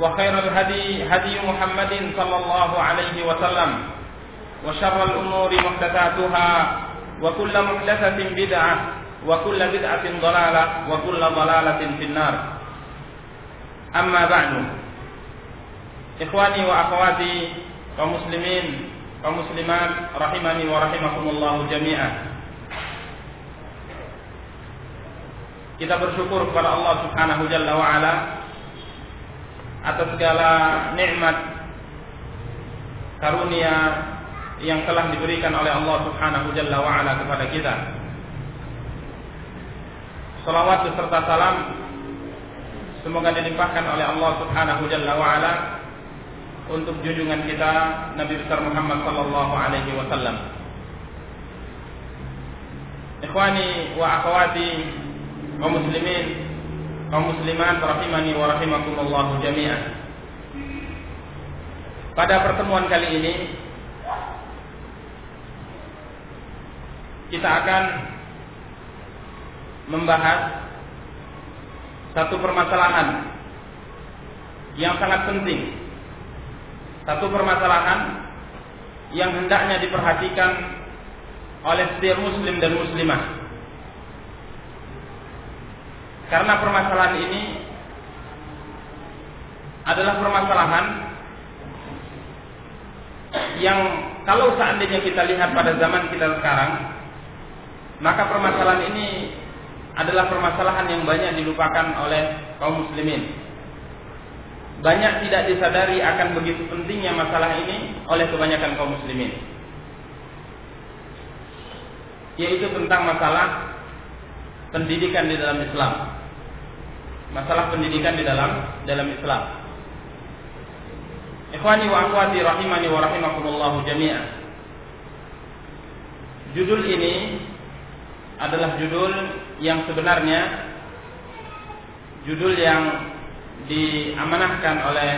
وخير الهدي هدي محمد صلى الله عليه وسلم وشر الأمور محدثاتها وكل محدثة بدعة وكل بدعة ضلالة وكل ضلالة في النار. أما بعد إخواني وأخواتي kaum muslimat rahimani wa rahimakumullah jami'an kita bersyukur kepada Allah Subhanahu jalla wa ala atas segala nikmat karunia yang telah diberikan oleh Allah Subhanahu jalla wa ala kepada kita. Salawat beserta salam semoga dilimpahkan oleh Allah Subhanahu jalla wa ala untuk junjungan kita Nabi besar Muhammad sallallahu alaihi wasallam. Ikhwani wa akhwati kaum muslimin kaum muslimat rahimani wa rahimakumullah jami'an. Pada pertemuan kali ini kita akan membahas satu permasalahan yang sangat penting satu permasalahan yang hendaknya diperhatikan oleh setiap muslim dan muslimah. Karena permasalahan ini adalah permasalahan yang kalau seandainya kita lihat pada zaman kita sekarang, maka permasalahan ini adalah permasalahan yang banyak dilupakan oleh kaum muslimin banyak tidak disadari akan begitu pentingnya masalah ini oleh kebanyakan kaum muslimin. Yaitu tentang masalah pendidikan di dalam Islam. Masalah pendidikan di dalam dalam Islam. Ikhwani wa akhwati rahimani wa rahimakumullah jami'an. Judul ini adalah judul yang sebenarnya judul yang diamanahkan oleh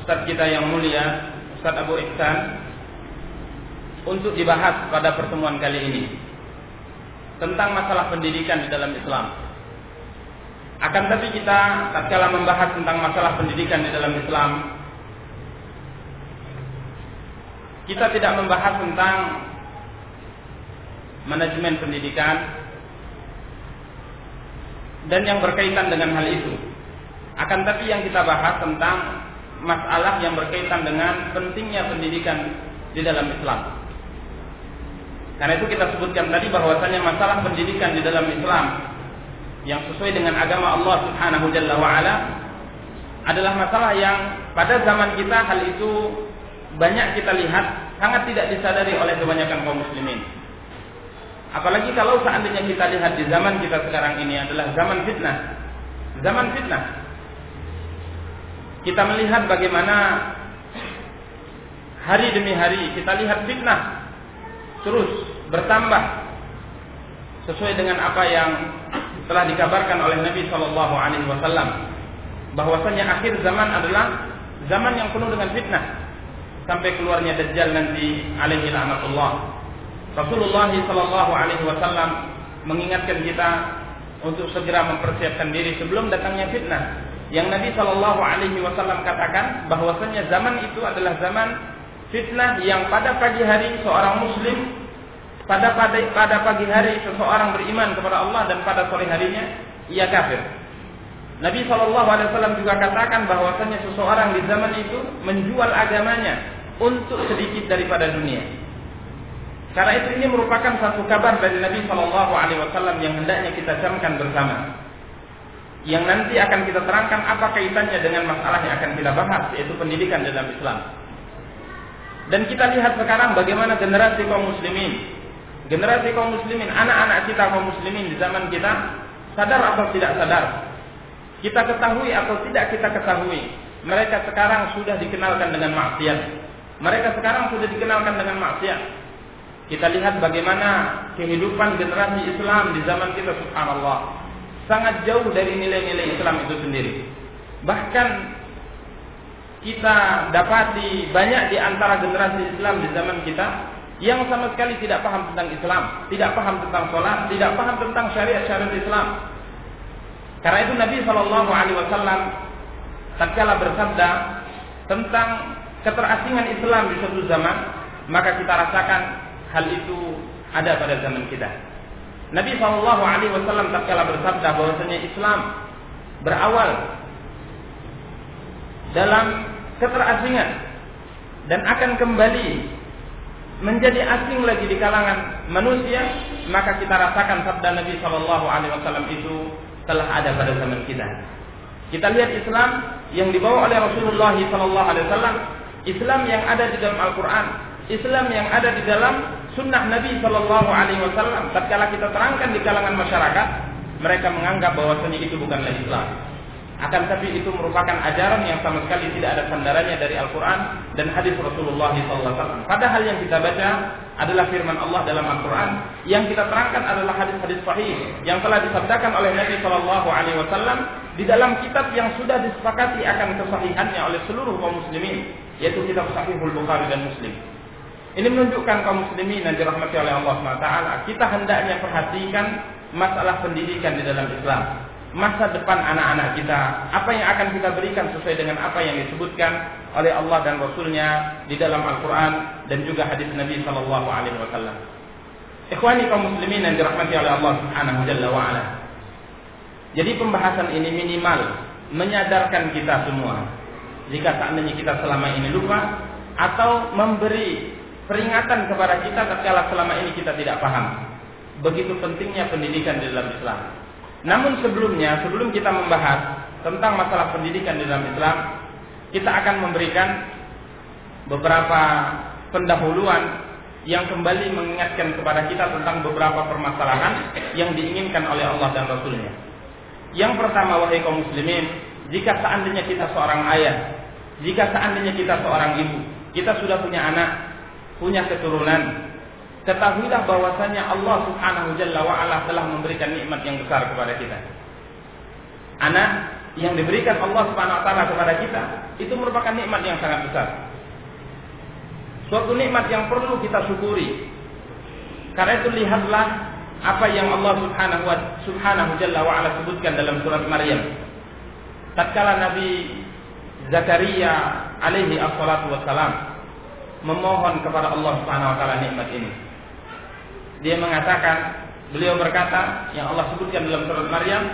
Ustadz kita yang mulia Ustadz Abu Ihsan untuk dibahas pada pertemuan kali ini tentang masalah pendidikan di dalam Islam. Akan tapi kita tatkala membahas tentang masalah pendidikan di dalam Islam kita tidak membahas tentang manajemen pendidikan dan yang berkaitan dengan hal itu. Akan tapi yang kita bahas tentang masalah yang berkaitan dengan pentingnya pendidikan di dalam Islam. Karena itu kita sebutkan tadi bahwasanya masalah pendidikan di dalam Islam yang sesuai dengan agama Allah Subhanahu Jalla wa ala adalah masalah yang pada zaman kita hal itu banyak kita lihat sangat tidak disadari oleh kebanyakan kaum muslimin. Apalagi kalau seandainya kita lihat di zaman kita sekarang ini adalah zaman fitnah. Zaman fitnah. Kita melihat bagaimana hari demi hari kita lihat fitnah terus bertambah sesuai dengan apa yang telah dikabarkan oleh Nabi Shallallahu Alaihi Wasallam bahwasanya akhir zaman adalah zaman yang penuh dengan fitnah sampai keluarnya Dajjal nanti alaihi laknatullah. Rasulullah sallallahu alaihi wasallam mengingatkan kita untuk segera mempersiapkan diri sebelum datangnya fitnah. Yang Nabi Shallallahu Alaihi Wasallam katakan bahwasanya zaman itu adalah zaman fitnah yang pada pagi hari seorang muslim pada pada pada pagi hari seseorang beriman kepada Allah dan pada sore harinya ia kafir. Nabi Wasallam juga katakan bahwasanya seseorang di zaman itu menjual agamanya untuk sedikit daripada dunia. Karena itu ini merupakan satu kabar dari Nabi Wasallam yang hendaknya kita camkan bersama yang nanti akan kita terangkan apa kaitannya dengan masalah yang akan kita bahas yaitu pendidikan dalam Islam. Dan kita lihat sekarang bagaimana generasi kaum muslimin, generasi kaum muslimin, anak-anak kita kaum muslimin di zaman kita sadar atau tidak sadar. Kita ketahui atau tidak kita ketahui, mereka sekarang sudah dikenalkan dengan maksiat. Mereka sekarang sudah dikenalkan dengan maksiat. Kita lihat bagaimana kehidupan generasi Islam di zaman kita subhanallah sangat jauh dari nilai-nilai Islam itu sendiri. Bahkan kita dapati banyak di antara generasi Islam di zaman kita yang sama sekali tidak paham tentang Islam, tidak paham tentang sholat, tidak paham tentang syariat-syariat Islam. Karena itu Nabi Shallallahu Alaihi Wasallam tatkala bersabda tentang keterasingan Islam di suatu zaman, maka kita rasakan hal itu ada pada zaman kita. Nabi Shallallahu Alaihi Wasallam tatkala bersabda bahwasanya Islam berawal dalam keterasingan dan akan kembali menjadi asing lagi di kalangan manusia, maka kita rasakan sabda Nabi Shallallahu Alaihi Wasallam itu telah ada pada zaman kita. Kita lihat Islam yang dibawa oleh Rasulullah Shallallahu Alaihi Wasallam, Islam yang ada di dalam Al-Quran, Islam yang ada di dalam sunnah Nabi Shallallahu Alaihi Wasallam. Tatkala kita terangkan di kalangan masyarakat, mereka menganggap bahwasanya itu bukanlah Islam. Akan tapi itu merupakan ajaran yang sama sekali tidak ada sandarannya dari Al-Quran dan hadis Rasulullah SAW. Padahal yang kita baca adalah firman Allah dalam Al-Quran. Yang kita terangkan adalah hadis-hadis sahih yang telah disabdakan oleh Nabi Wasallam di dalam kitab yang sudah disepakati akan kesahihannya oleh seluruh kaum muslimin, yaitu kitab Sahihul Bukhari dan Muslim. Ini menunjukkan kaum muslimin yang dirahmati oleh Allah SWT. Kita hendaknya perhatikan masalah pendidikan di dalam Islam. Masa depan anak-anak kita. Apa yang akan kita berikan sesuai dengan apa yang disebutkan oleh Allah dan Rasulnya di dalam Al-Quran dan juga hadis Nabi Sallallahu Alaihi Wasallam. Ikhwani kaum muslimin yang dirahmati oleh Allah Subhanahu wa Jadi pembahasan ini minimal menyadarkan kita semua. Jika seandainya kita selama ini lupa atau memberi peringatan kepada kita tatkala selama ini kita tidak paham. Begitu pentingnya pendidikan di dalam Islam. Namun sebelumnya, sebelum kita membahas tentang masalah pendidikan di dalam Islam, kita akan memberikan beberapa pendahuluan yang kembali mengingatkan kepada kita tentang beberapa permasalahan yang diinginkan oleh Allah dan Rasulnya. Yang pertama, wahai kaum muslimin, jika seandainya kita seorang ayah, jika seandainya kita seorang ibu, kita sudah punya anak, punya keturunan, ketahuilah bahwasanya Allah Subhanahu Jalla wa ala telah memberikan nikmat yang besar kepada kita. Anak yang diberikan Allah Subhanahu taala kepada kita itu merupakan nikmat yang sangat besar. Suatu nikmat yang perlu kita syukuri. Karena itu lihatlah apa yang Allah Subhanahu wa Subhanahu sebutkan dalam surat Maryam. Tatkala Nabi Zakaria alaihi assalatu wassalam memohon kepada Allah Subhanahu wa taala nikmat ini. Dia mengatakan, beliau berkata yang Allah sebutkan dalam surat Maryam,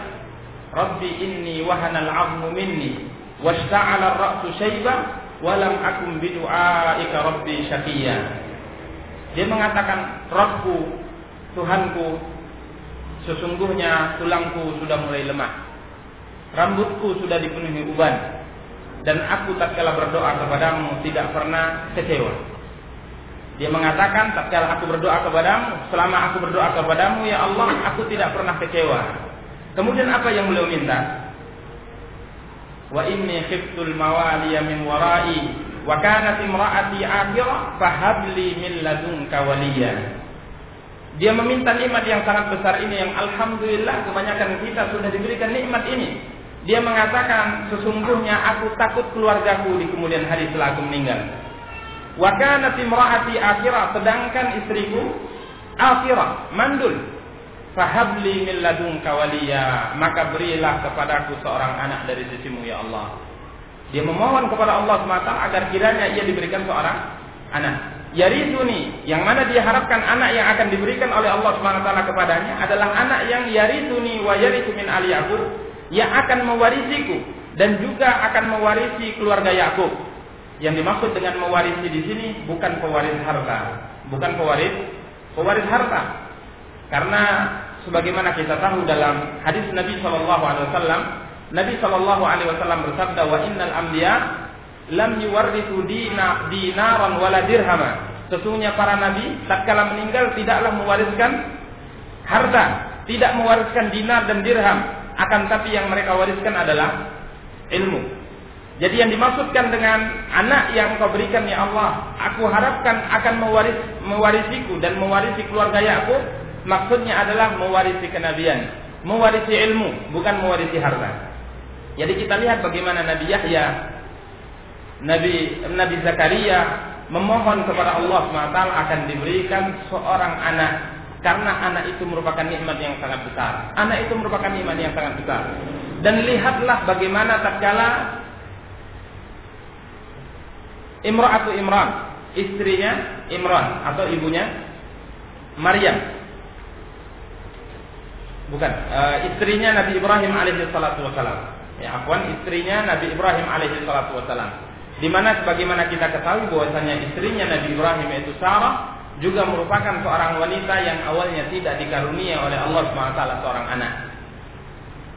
"Rabbi inni wahanal 'azmu minni washta'ala ar-ra'su shayba wa lam akum bidu'aika rabbi syaqiyya." Dia mengatakan, "Rabbku, Tuhanku, sesungguhnya tulangku sudah mulai lemah. Rambutku sudah dipenuhi uban dan aku tak tatkala berdoa kepadamu tidak pernah kecewa. Dia mengatakan tatkala aku berdoa kepadamu, selama aku berdoa kepadamu ya Allah, aku tidak pernah kecewa. Kemudian apa yang beliau minta? Wa inni khiftul mawaliya min warai wa kanat imraati akhirah fahabli min ladunka waliya. Dia meminta nikmat yang sangat besar ini yang alhamdulillah kebanyakan kita sudah diberikan nikmat ini dia mengatakan sesungguhnya aku takut keluargaku di kemudian hari setelah aku meninggal. Wa kanat imraati akhirah sedangkan istriku akhirah mandul. Fahabli min ladunka waliya, maka berilah kepadaku seorang anak dari sisimu ya Allah. Dia memohon kepada Allah SWT agar kiranya ia diberikan seorang anak. Yarisuni, yang mana dia harapkan anak yang akan diberikan oleh Allah SWT kepadanya adalah anak yang yarisuni wa yarisu min ali Yaqub, yang akan mewarisiku dan juga akan mewarisi keluarga Yakub. Yang dimaksud dengan mewarisi di sini bukan pewaris harta, bukan pewaris pewaris harta. Karena sebagaimana kita tahu dalam hadis Nabi Shallallahu Alaihi Wasallam, Nabi Shallallahu Alaihi Wasallam bersabda, wa innal ambiya lam yuwarrisu dina, dinaran wala dirhama. Sesungguhnya para nabi tatkala meninggal tidaklah mewariskan harta, tidak mewariskan dinar dan dirham, akan tapi yang mereka wariskan adalah ilmu. Jadi yang dimaksudkan dengan anak yang kau berikan ya Allah, aku harapkan akan mewaris mewarisiku dan mewarisi keluarga Yakub maksudnya adalah mewarisi kenabian, mewarisi ilmu, bukan mewarisi harta. Jadi kita lihat bagaimana Nabi Yahya, Nabi Nabi Zakaria memohon kepada Allah SWT akan diberikan seorang anak karena anak itu merupakan nikmat yang sangat besar. Anak itu merupakan nikmat yang sangat besar. Dan lihatlah bagaimana tatkala Imra'atu Imran, istrinya Imran atau ibunya Maryam bukan uh, istrinya Nabi Ibrahim alaihi salatu wasalam. Ya, afwan istrinya Nabi Ibrahim alaihi salatu wasalam. Di mana sebagaimana kita ketahui bahwasanya istrinya Nabi Ibrahim yaitu Sarah juga merupakan seorang wanita yang awalnya tidak dikarunia oleh Allah SWT seorang anak.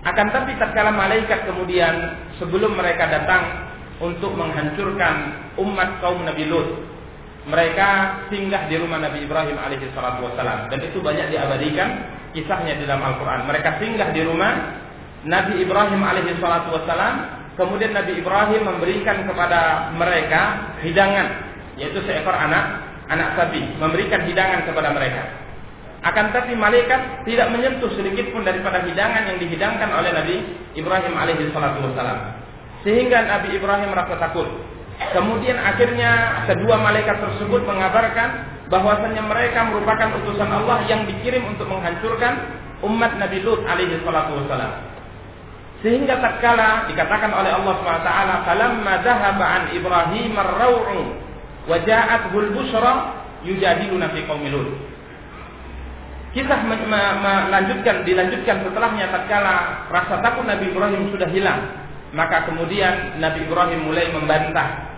Akan tapi tatkala malaikat kemudian sebelum mereka datang untuk menghancurkan umat kaum Nabi Lut, mereka singgah di rumah Nabi Ibrahim alaihi salatu wasalam dan itu banyak diabadikan kisahnya di dalam Al-Quran. Mereka singgah di rumah Nabi Ibrahim alaihi salatu wassalam. Kemudian Nabi Ibrahim memberikan kepada mereka hidangan, yaitu seekor anak, anak sapi, memberikan hidangan kepada mereka. Akan tapi malaikat tidak menyentuh sedikit pun daripada hidangan yang dihidangkan oleh Nabi Ibrahim alaihi salatu wassalam. Sehingga Nabi Ibrahim merasa takut. Kemudian akhirnya kedua malaikat tersebut mengabarkan bahwasanya mereka merupakan utusan Allah yang dikirim untuk menghancurkan umat Nabi Lut alaihi salatu wasalam. Sehingga tatkala dikatakan oleh Allah SWT, "Falamma dhahaba an Ibrahim ar-raw'u wa ja'athu al-busyra yujadiluna fi qaumi Lut." Kisah melanjutkan dilanjutkan setelahnya tatkala rasa takut Nabi Ibrahim sudah hilang, maka kemudian Nabi Ibrahim mulai membantah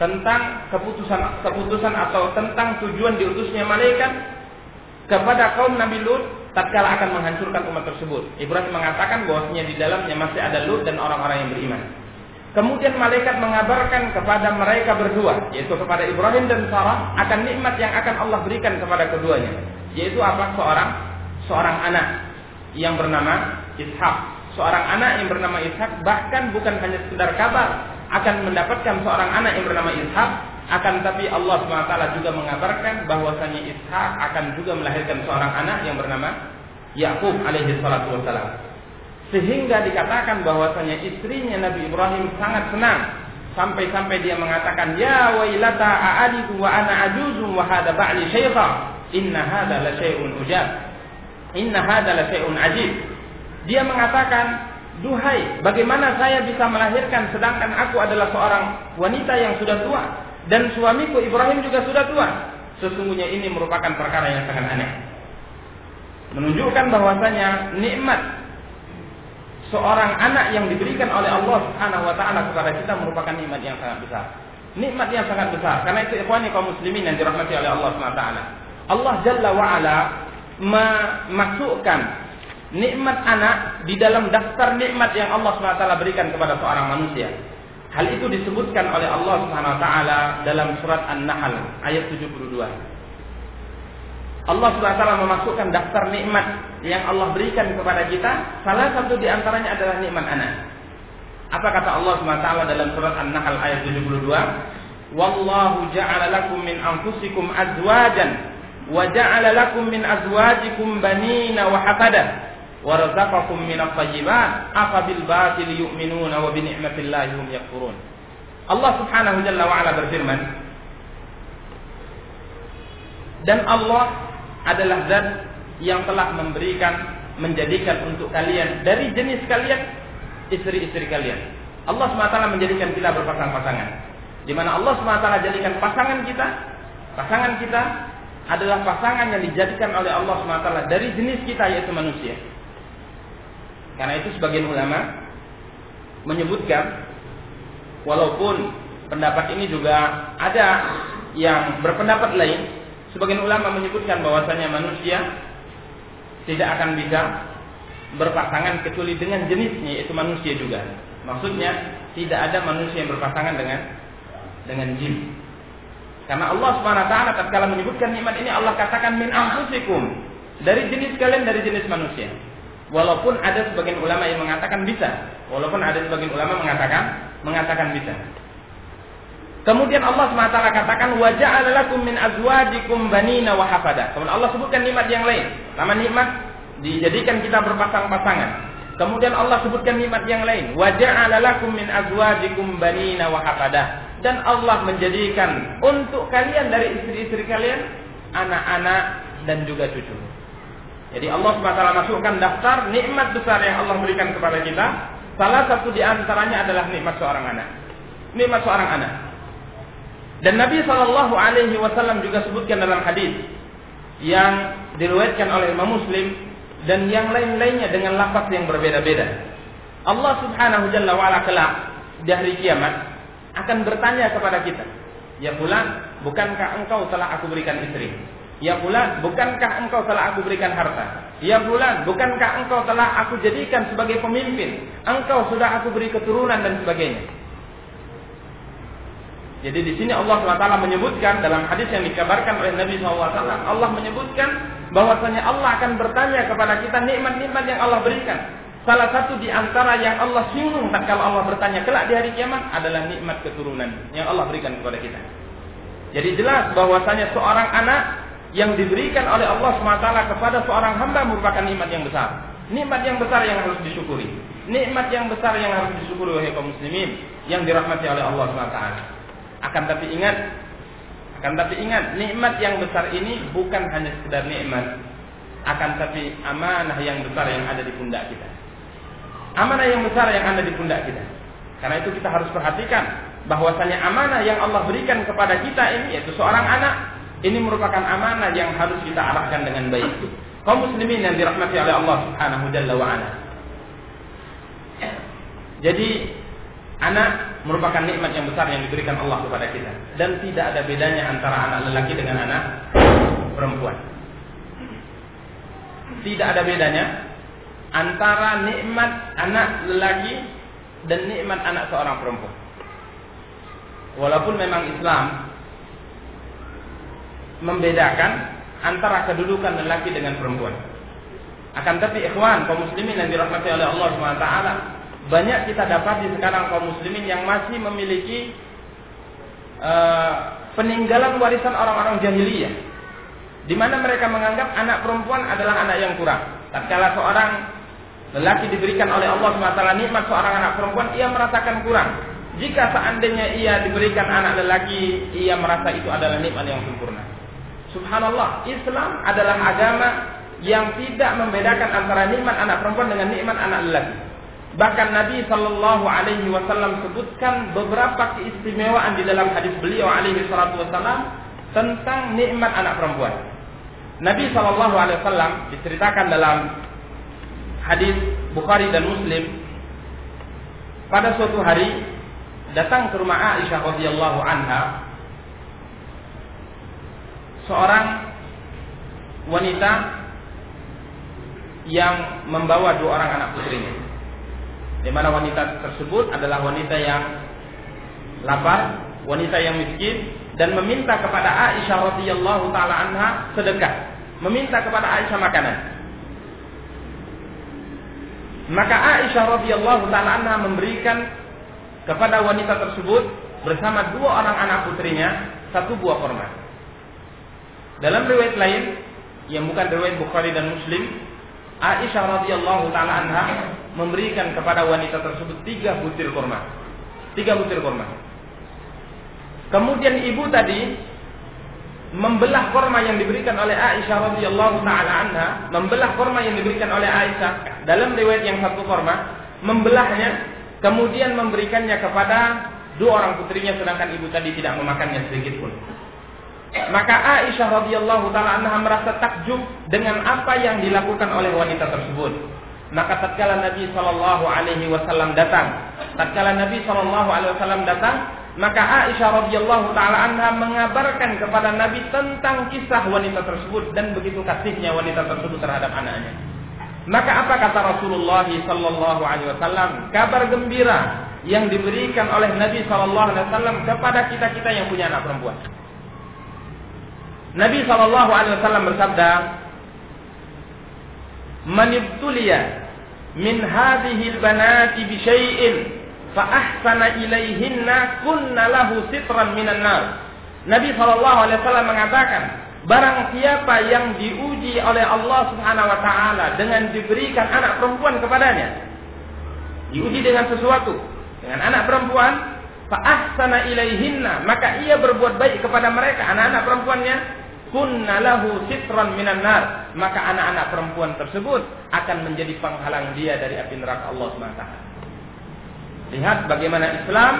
tentang keputusan keputusan atau tentang tujuan diutusnya malaikat kepada kaum Nabi Lut tatkala akan menghancurkan umat tersebut. Ibrahim mengatakan bahwasanya di dalamnya masih ada Lut dan orang-orang yang beriman. Kemudian malaikat mengabarkan kepada mereka berdua, yaitu kepada Ibrahim dan Sarah akan nikmat yang akan Allah berikan kepada keduanya, yaitu apa? Seorang seorang anak yang bernama Ishak. Seorang anak yang bernama Ishak bahkan bukan hanya sekedar kabar, akan mendapatkan seorang anak yang bernama Ishak akan tapi Allah SWT juga mengabarkan bahwasanya Ishak akan juga melahirkan seorang anak yang bernama Yakub alaihi salatu wassalam. Sehingga dikatakan bahwasanya istrinya Nabi Ibrahim sangat senang sampai-sampai dia mengatakan ya wailata a'aliku wa ana ajuzun wa hada ba'li syaikha inna hada la syai'un ujab inna hada la syai'un ajib dia mengatakan Duhai, bagaimana saya bisa melahirkan sedangkan aku adalah seorang wanita yang sudah tua dan suamiku Ibrahim juga sudah tua. Sesungguhnya ini merupakan perkara yang sangat aneh. Menunjukkan bahwasanya nikmat seorang anak yang diberikan oleh Allah Subhanahu wa taala kepada kita merupakan nikmat yang sangat besar. Nikmat yang sangat besar. Karena itu ikhwani kaum muslimin yang dirahmati oleh Allah Subhanahu wa taala. Allah Jalla wa ala memasukkan nikmat anak di dalam daftar nikmat yang Allah SWT berikan kepada seorang manusia. Hal itu disebutkan oleh Allah SWT dalam surat An-Nahl ayat 72. Allah SWT memasukkan daftar nikmat yang Allah berikan kepada kita. Salah satu di antaranya adalah nikmat anak. Apa kata Allah SWT dalam surat An-Nahl ayat 72? Wallahu ja'ala lakum min anfusikum azwajan wa ja'ala lakum min azwajikum banina wa hafada warzaqakum minat thayyibat afabil batil yu'minuna wa bi ni'matillahi hum yakfurun. Allah Subhanahu jalla wa ala berfirman, Dan Allah adalah zat yang telah memberikan menjadikan untuk kalian dari jenis kalian istri-istri kalian. Allah SWT menjadikan kita berpasang-pasangan. Di mana Allah SWT jadikan pasangan kita, pasangan kita adalah pasangan yang dijadikan oleh Allah SWT dari jenis kita yaitu manusia. Karena itu sebagian ulama menyebutkan walaupun pendapat ini juga ada yang berpendapat lain, sebagian ulama menyebutkan bahwasanya manusia tidak akan bisa berpasangan kecuali dengan jenisnya yaitu manusia juga. Maksudnya tidak ada manusia yang berpasangan dengan dengan jin. Karena Allah Subhanahu wa taala tatkala menyebutkan nikmat ini Allah katakan min anfusikum dari jenis kalian dari jenis manusia. Walaupun ada sebagian ulama yang mengatakan bisa, walaupun ada sebagian ulama mengatakan mengatakan bisa. Kemudian Allah SWT katakan wajah lakum min azwajikum banina wa hafada. Kemudian Allah sebutkan nikmat yang lain. Pertama nikmat dijadikan kita berpasang-pasangan. Kemudian Allah sebutkan nikmat yang lain. Wajah lakum min azwajikum banina hafada. Dan Allah menjadikan untuk kalian dari istri-istri kalian anak-anak dan juga cucu. Jadi Allah SWT masukkan daftar nikmat besar yang Allah berikan kepada kita. Salah satu di antaranya adalah nikmat seorang anak. Nikmat seorang anak. Dan Nabi Shallallahu Alaihi Wasallam juga sebutkan dalam hadis yang diriwayatkan oleh Imam Muslim dan yang lain-lainnya dengan lafaz yang berbeda-beda. Allah Subhanahu Jalla wa'ala kelak di hari kiamat akan bertanya kepada kita, Ya bulan, bukankah engkau telah aku berikan istri? Ya bulan, bukankah engkau telah aku berikan harta? Ya bulan, bukankah engkau telah aku jadikan sebagai pemimpin? Engkau sudah aku beri keturunan dan sebagainya. Jadi di sini Allah SWT menyebutkan dalam hadis yang dikabarkan oleh Nabi SAW, Allah menyebutkan bahwasanya Allah akan bertanya kepada kita nikmat-nikmat yang Allah berikan. Salah satu di antara yang Allah singgung kalau Allah bertanya kelak di hari kiamat adalah nikmat keturunan yang Allah berikan kepada kita. Jadi jelas bahwasanya seorang anak yang diberikan oleh Allah SWT kepada seorang hamba merupakan nikmat yang besar. Nikmat yang besar yang harus disyukuri. Nikmat yang besar yang harus disyukuri oleh kaum muslimin yang dirahmati oleh Allah SWT. Akan tapi ingat, akan tapi ingat, nikmat yang besar ini bukan hanya sekedar nikmat, akan tapi amanah yang besar yang ada di pundak kita. Amanah yang besar yang ada di pundak kita. Karena itu kita harus perhatikan bahwasanya amanah yang Allah berikan kepada kita ini yaitu seorang anak ini merupakan amanah yang harus kita arahkan dengan baik. Kaum muslimin yang dirahmati oleh Allah Subhanahu wa ala. Jadi anak merupakan nikmat yang besar yang diberikan Allah kepada kita dan tidak ada bedanya antara anak lelaki dengan anak perempuan. Tidak ada bedanya antara nikmat anak lelaki dan nikmat anak seorang perempuan. Walaupun memang Islam membedakan antara kedudukan lelaki dengan perempuan. Akan tapi ikhwan kaum muslimin yang dirahmati oleh Allah SWT banyak kita dapat di sekarang kaum muslimin yang masih memiliki uh, peninggalan warisan orang-orang jahiliyah di mana mereka menganggap anak perempuan adalah anak yang kurang. Tatkala seorang lelaki diberikan oleh Allah SWT nikmat seorang anak perempuan, ia merasakan kurang. Jika seandainya ia diberikan anak lelaki, ia merasa itu adalah nikmat yang sempurna. Subhanallah, Islam adalah agama yang tidak membedakan antara nikmat anak perempuan dengan nikmat anak lelaki. Bahkan Nabi Shallallahu Alaihi Wasallam sebutkan beberapa keistimewaan di dalam hadis beliau Alaihi Wasallam tentang nikmat anak perempuan. Nabi Shallallahu Alaihi Wasallam diceritakan dalam hadis Bukhari dan Muslim pada suatu hari datang ke rumah Aisyah radhiyallahu anha seorang wanita yang membawa dua orang anak putrinya. Di mana wanita tersebut adalah wanita yang lapar, wanita yang miskin dan meminta kepada Aisyah radhiyallahu taala anha sedekah, meminta kepada Aisyah makanan. Maka Aisyah radhiyallahu taala anha memberikan kepada wanita tersebut bersama dua orang anak putrinya satu buah kurma. Dalam riwayat lain yang bukan riwayat Bukhari dan Muslim, Aisyah radhiyallahu taala anha memberikan kepada wanita tersebut tiga butir kurma. Tiga butir kurma. Kemudian ibu tadi membelah korma yang diberikan oleh Aisyah radhiyallahu taala anha, membelah korma yang diberikan oleh Aisyah dalam riwayat yang satu korma, membelahnya, kemudian memberikannya kepada dua orang putrinya sedangkan ibu tadi tidak memakannya sedikit pun. Maka Aisyah radhiyallahu taala anha merasa takjub dengan apa yang dilakukan oleh wanita tersebut. Maka tatkala Nabi sallallahu alaihi wasallam datang, tatkala Nabi sallallahu alaihi wasallam datang, maka Aisyah radhiyallahu taala anha mengabarkan kepada Nabi tentang kisah wanita tersebut dan begitu kasihnya wanita tersebut terhadap anaknya. Maka apa kata Rasulullah sallallahu alaihi wasallam? Kabar gembira yang diberikan oleh Nabi sallallahu alaihi wasallam kepada kita-kita yang punya anak perempuan. Nabi Shallallahu Alaihi Wasallam bersabda, "Manibtuliya min hadhihi banati bi syai'in fa ahsana ilaihinna kunna lahu sitran minan nar." Nabi Shallallahu Alaihi Wasallam mengatakan, barang siapa yang diuji oleh Allah Subhanahu Wa Taala dengan diberikan anak perempuan kepadanya, diuji dengan sesuatu, dengan anak perempuan, fa ahsana ilaihinna, maka ia berbuat baik kepada mereka, anak-anak perempuannya, kunna lahu sitran minan nar. Maka anak-anak perempuan tersebut akan menjadi penghalang dia dari api neraka Allah SWT. Lihat bagaimana Islam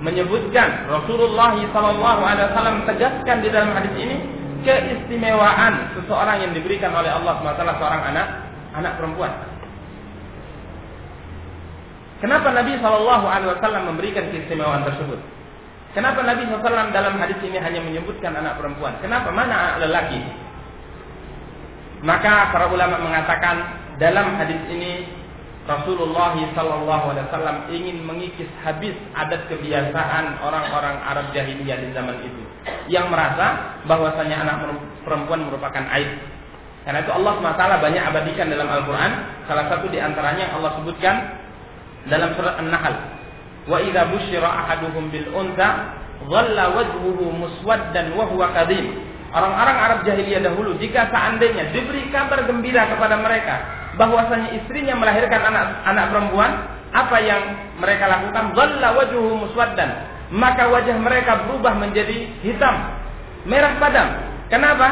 menyebutkan Rasulullah SAW tegaskan di dalam hadis ini keistimewaan seseorang yang diberikan oleh Allah SWT seorang anak anak perempuan. Kenapa Nabi SAW memberikan keistimewaan tersebut? Kenapa Nabi SAW dalam hadis ini hanya menyebutkan anak perempuan? Kenapa mana lelaki? Maka para ulama mengatakan dalam hadis ini Rasulullah SAW ingin mengikis habis adat kebiasaan orang-orang Arab jahiliyah di zaman itu yang merasa bahwasanya anak perempuan merupakan aib. Karena itu Allah SWT banyak abadikan dalam Al-Quran. Salah satu di antaranya Allah sebutkan dalam surat An-Nahl Wa idza busyira ahaduhum bil unta dhalla wajhuhu muswaddan wa huwa kadhib. Orang-orang Arab jahiliyah dahulu jika seandainya diberi kabar gembira kepada mereka bahwasanya istrinya melahirkan anak anak perempuan, apa yang mereka lakukan? Dhalla wajhuhu muswaddan. Maka wajah mereka berubah menjadi hitam, merah padam. Kenapa?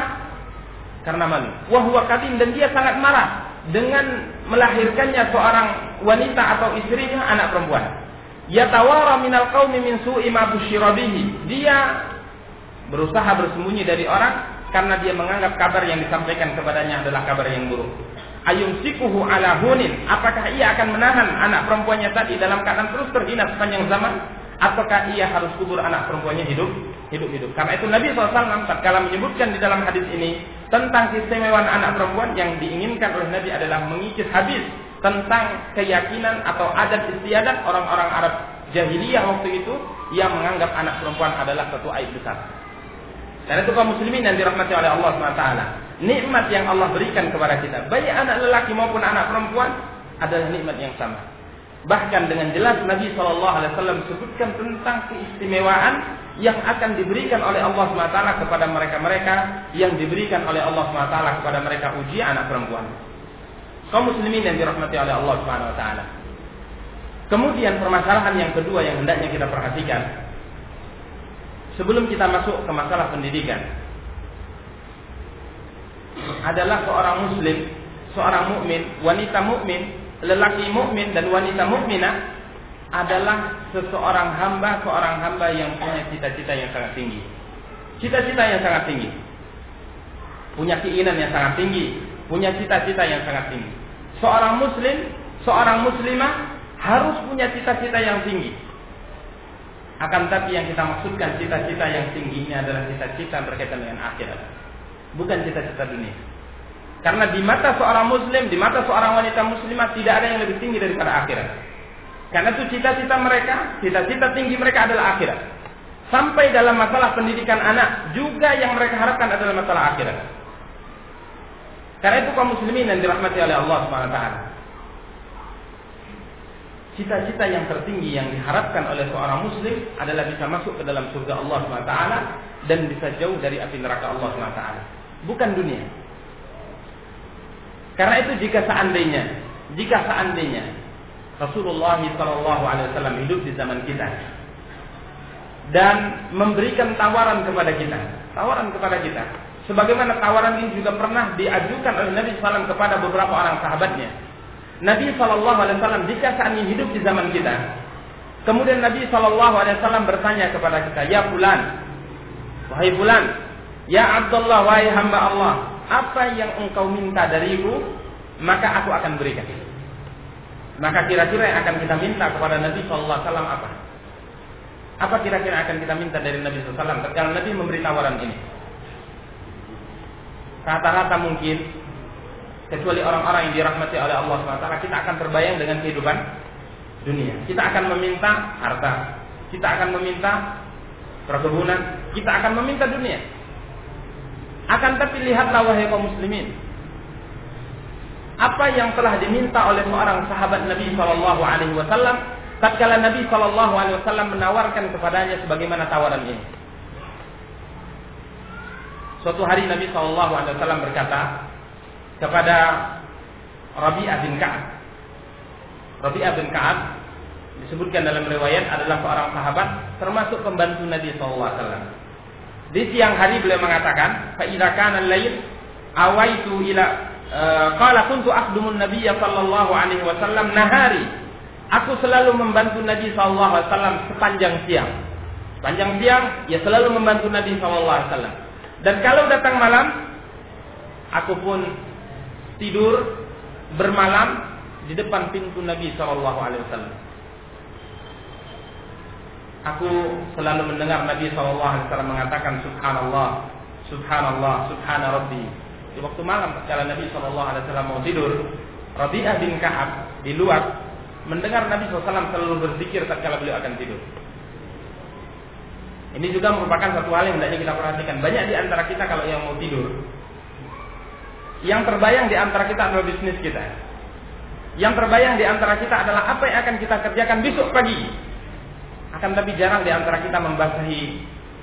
Karena malu. Wahwa kadim dan dia sangat marah dengan melahirkannya seorang wanita atau istrinya anak perempuan yatawara minal qaumi min su'i ma. Dia berusaha bersembunyi dari orang karena dia menganggap kabar yang disampaikan kepadanya adalah kabar yang buruk. Ayumsikuhu ala hunin. Apakah ia akan menahan anak perempuannya tadi dalam keadaan terus terhina sepanjang zaman? Ataukah ia harus kubur anak perempuannya hidup? Hidup-hidup. Karena itu Nabi SAW tatkala menyebutkan di dalam hadis ini tentang keistimewaan anak perempuan yang diinginkan oleh Nabi adalah mengikis hadis tentang keyakinan atau adat istiadat orang-orang Arab jahiliyah waktu itu yang menganggap anak perempuan adalah satu aib besar. Dan itu kaum muslimin yang dirahmati oleh Allah SWT. Nikmat yang Allah berikan kepada kita, baik anak lelaki maupun anak perempuan, adalah nikmat yang sama. Bahkan dengan jelas Nabi SAW sebutkan tentang keistimewaan yang akan diberikan oleh Allah SWT kepada mereka-mereka yang diberikan oleh Allah SWT kepada mereka uji anak perempuan kaum muslimin yang dirahmati oleh Allah Subhanahu wa taala. Kemudian permasalahan yang kedua yang hendaknya kita perhatikan sebelum kita masuk ke masalah pendidikan adalah seorang muslim, seorang mukmin, wanita mukmin, lelaki mukmin dan wanita mukminah adalah seseorang hamba, seorang hamba yang punya cita-cita yang sangat tinggi. Cita-cita yang sangat tinggi. Punya keinginan yang sangat tinggi, punya cita-cita yang sangat tinggi seorang muslim, seorang muslimah harus punya cita-cita yang tinggi. Akan tapi yang kita maksudkan cita-cita yang tinggi ini adalah cita-cita berkaitan dengan akhirat. Bukan cita-cita dunia. Karena di mata seorang muslim, di mata seorang wanita muslimah tidak ada yang lebih tinggi daripada akhirat. Karena itu cita-cita mereka, cita-cita tinggi mereka adalah akhirat. Sampai dalam masalah pendidikan anak juga yang mereka harapkan adalah masalah akhirat. Karena itu kaum muslimin yang dirahmati oleh Allah SWT. Cita-cita yang tertinggi yang diharapkan oleh seorang muslim adalah bisa masuk ke dalam surga Allah SWT dan bisa jauh dari api neraka Allah SWT. Bukan dunia. Karena itu jika seandainya, jika seandainya Rasulullah SAW hidup di zaman kita, dan memberikan tawaran kepada kita. Tawaran kepada kita. Sebagaimana tawaran ini juga pernah diajukan oleh Nabi SAW kepada beberapa orang sahabatnya. Nabi SAW jika saat ini hidup di zaman kita, kemudian Nabi SAW bertanya kepada kita, Ya Fulan, wahai Fulan, Ya Abdullah, wahai hamba Allah, apa yang engkau minta dariku, maka aku akan berikan. Maka kira-kira yang akan kita minta kepada Nabi SAW apa? Apa kira-kira akan kita minta dari Nabi SAW? Kalau Nabi memberi tawaran ini, rata-rata mungkin kecuali orang-orang yang dirahmati oleh Allah SWT kita akan terbayang dengan kehidupan dunia. Kita akan meminta harta. Kita akan meminta perkebunan. Kita akan meminta dunia. Akan tapi lihatlah wahai kaum muslimin apa yang telah diminta oleh seorang sahabat Nabi Shallallahu Alaihi Wasallam tatkala Nabi Shallallahu Alaihi Wasallam menawarkan kepadanya sebagaimana tawaran ini Suatu hari Nabi Wasallam berkata kepada Rabi'ah bin Ka'ab. Rabi'ah bin Ka'ab disebutkan dalam riwayat adalah seorang sahabat termasuk pembantu Nabi Wasallam. Di siang hari beliau mengatakan, "Fa'idha kana al-lail awaitu ila uh, qala kuntu akhdumu an-nabiy sallallahu alaihi wasallam nahari." Aku selalu membantu Nabi sallallahu alaihi sepanjang siang. Sepanjang siang, ia selalu membantu Nabi wasallam. Dan kalau datang malam, aku pun tidur bermalam di depan pintu Nabi Wasallam. Aku selalu mendengar Nabi Wasallam mengatakan Subhanallah, Subhanallah, Subhana Rabbi. Di waktu malam, ketika Nabi Shallallahu Alaihi Wasallam mau tidur, Rabi'ah bin Kaab di luar mendengar Nabi SAW selalu berzikir tatkala beliau akan tidur. Ini juga merupakan satu hal yang hendaknya kita perhatikan. Banyak di antara kita kalau yang mau tidur, yang terbayang di antara kita adalah bisnis kita. Yang terbayang di antara kita adalah apa yang akan kita kerjakan besok pagi. Akan tapi jarang di antara kita membasahi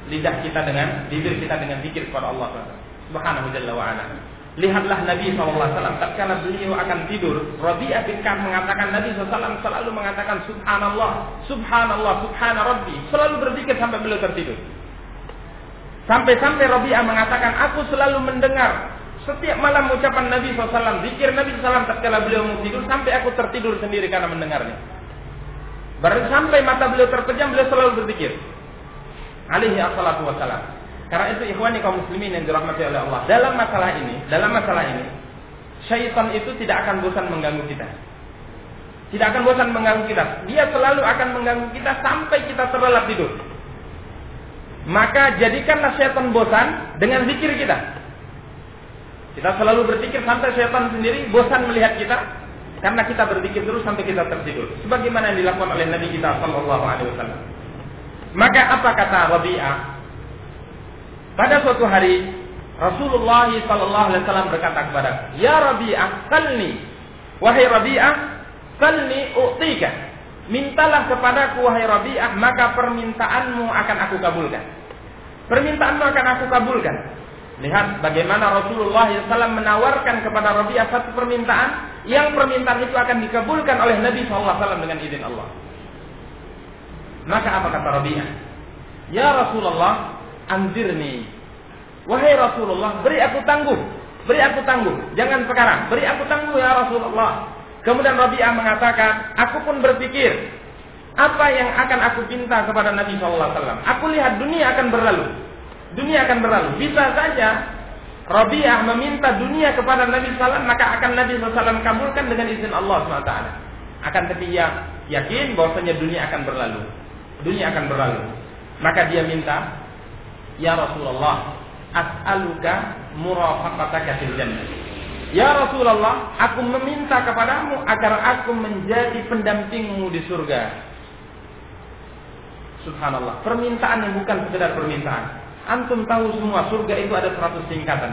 lidah kita dengan bibir kita dengan zikir kepada Allah Subhanahu wa ta'ala. Lihatlah Nabi SAW tatkala beliau akan tidur, Rabi'ah bin mengatakan Nabi SAW selalu mengatakan Subhanallah, Subhanallah, Subhana Rabbi, selalu berzikir sampai beliau tertidur. Sampai-sampai Rabi'ah mengatakan, aku selalu mendengar setiap malam ucapan Nabi SAW, zikir Nabi SAW tatkala beliau mau tidur, sampai aku tertidur sendiri karena mendengarnya. Baru sampai mata beliau terpejam, beliau selalu berzikir. Alaihi assalatu wassalam. Karena itu ikhwani kaum muslimin yang dirahmati oleh Allah. Dalam masalah ini, dalam masalah ini, syaitan itu tidak akan bosan mengganggu kita. Tidak akan bosan mengganggu kita. Dia selalu akan mengganggu kita sampai kita terlelap tidur. Maka jadikanlah syaitan bosan dengan zikir kita. Kita selalu berpikir sampai syaitan sendiri bosan melihat kita karena kita berzikir terus sampai kita tertidur. Sebagaimana yang dilakukan oleh Nabi kita Shallallahu Alaihi Wasallam. Maka apa kata Rabi'ah pada suatu hari Rasulullah wasallam berkata kepada, "Ya Rabi'ah, salni." Wahai Rabi'ah, salni u'tika. Mintalah kepadaku wahai Rabi'ah, maka permintaanmu akan aku kabulkan. Permintaanmu akan aku kabulkan. Lihat bagaimana Rasulullah SAW menawarkan kepada Rabi'ah satu permintaan, yang permintaan itu akan dikabulkan oleh Nabi SAW dengan izin Allah. Maka apa kata Rabi'ah? Ya Rasulullah, anzirni. Wahai Rasulullah, beri aku tangguh. Beri aku tangguh. Jangan sekarang. Beri aku tangguh ya Rasulullah. Kemudian Rabi'ah mengatakan, aku pun berpikir, apa yang akan aku pinta kepada Nabi SAW? Aku lihat dunia akan berlalu. Dunia akan berlalu. Bisa saja Rabi'ah meminta dunia kepada Nabi SAW, maka akan Nabi SAW kabulkan dengan izin Allah SWT. Akan tapi ya, yakin bahwasanya dunia akan berlalu. Dunia akan berlalu. Maka dia minta Ya Rasulullah, as'aluka murafaqataka fil jannah. Ya Rasulullah, aku meminta kepadamu agar aku menjadi pendampingmu di surga. Subhanallah, permintaan yang bukan sekedar permintaan. Antum tahu semua surga itu ada 100 tingkatan.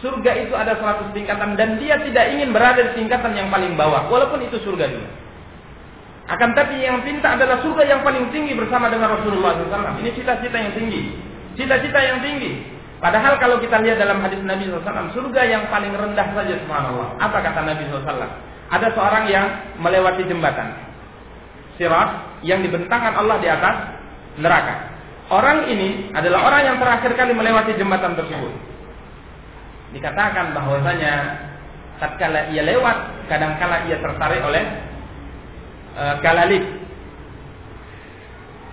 Surga itu ada 100 tingkatan dan dia tidak ingin berada di tingkatan yang paling bawah, walaupun itu surga juga. Akan tapi yang pinta adalah surga yang paling tinggi bersama dengan Rasulullah SAW. Ini cita-cita yang tinggi. Cita-cita yang tinggi. Padahal kalau kita lihat dalam hadis Nabi SAW, surga yang paling rendah saja subhanallah. Apa kata Nabi SAW? Ada seorang yang melewati jembatan. Sirat yang dibentangkan Allah di atas neraka. Orang ini adalah orang yang terakhir kali melewati jembatan tersebut. Dikatakan bahwasanya tatkala ia lewat, kadangkala ia tertarik oleh uh, galalip.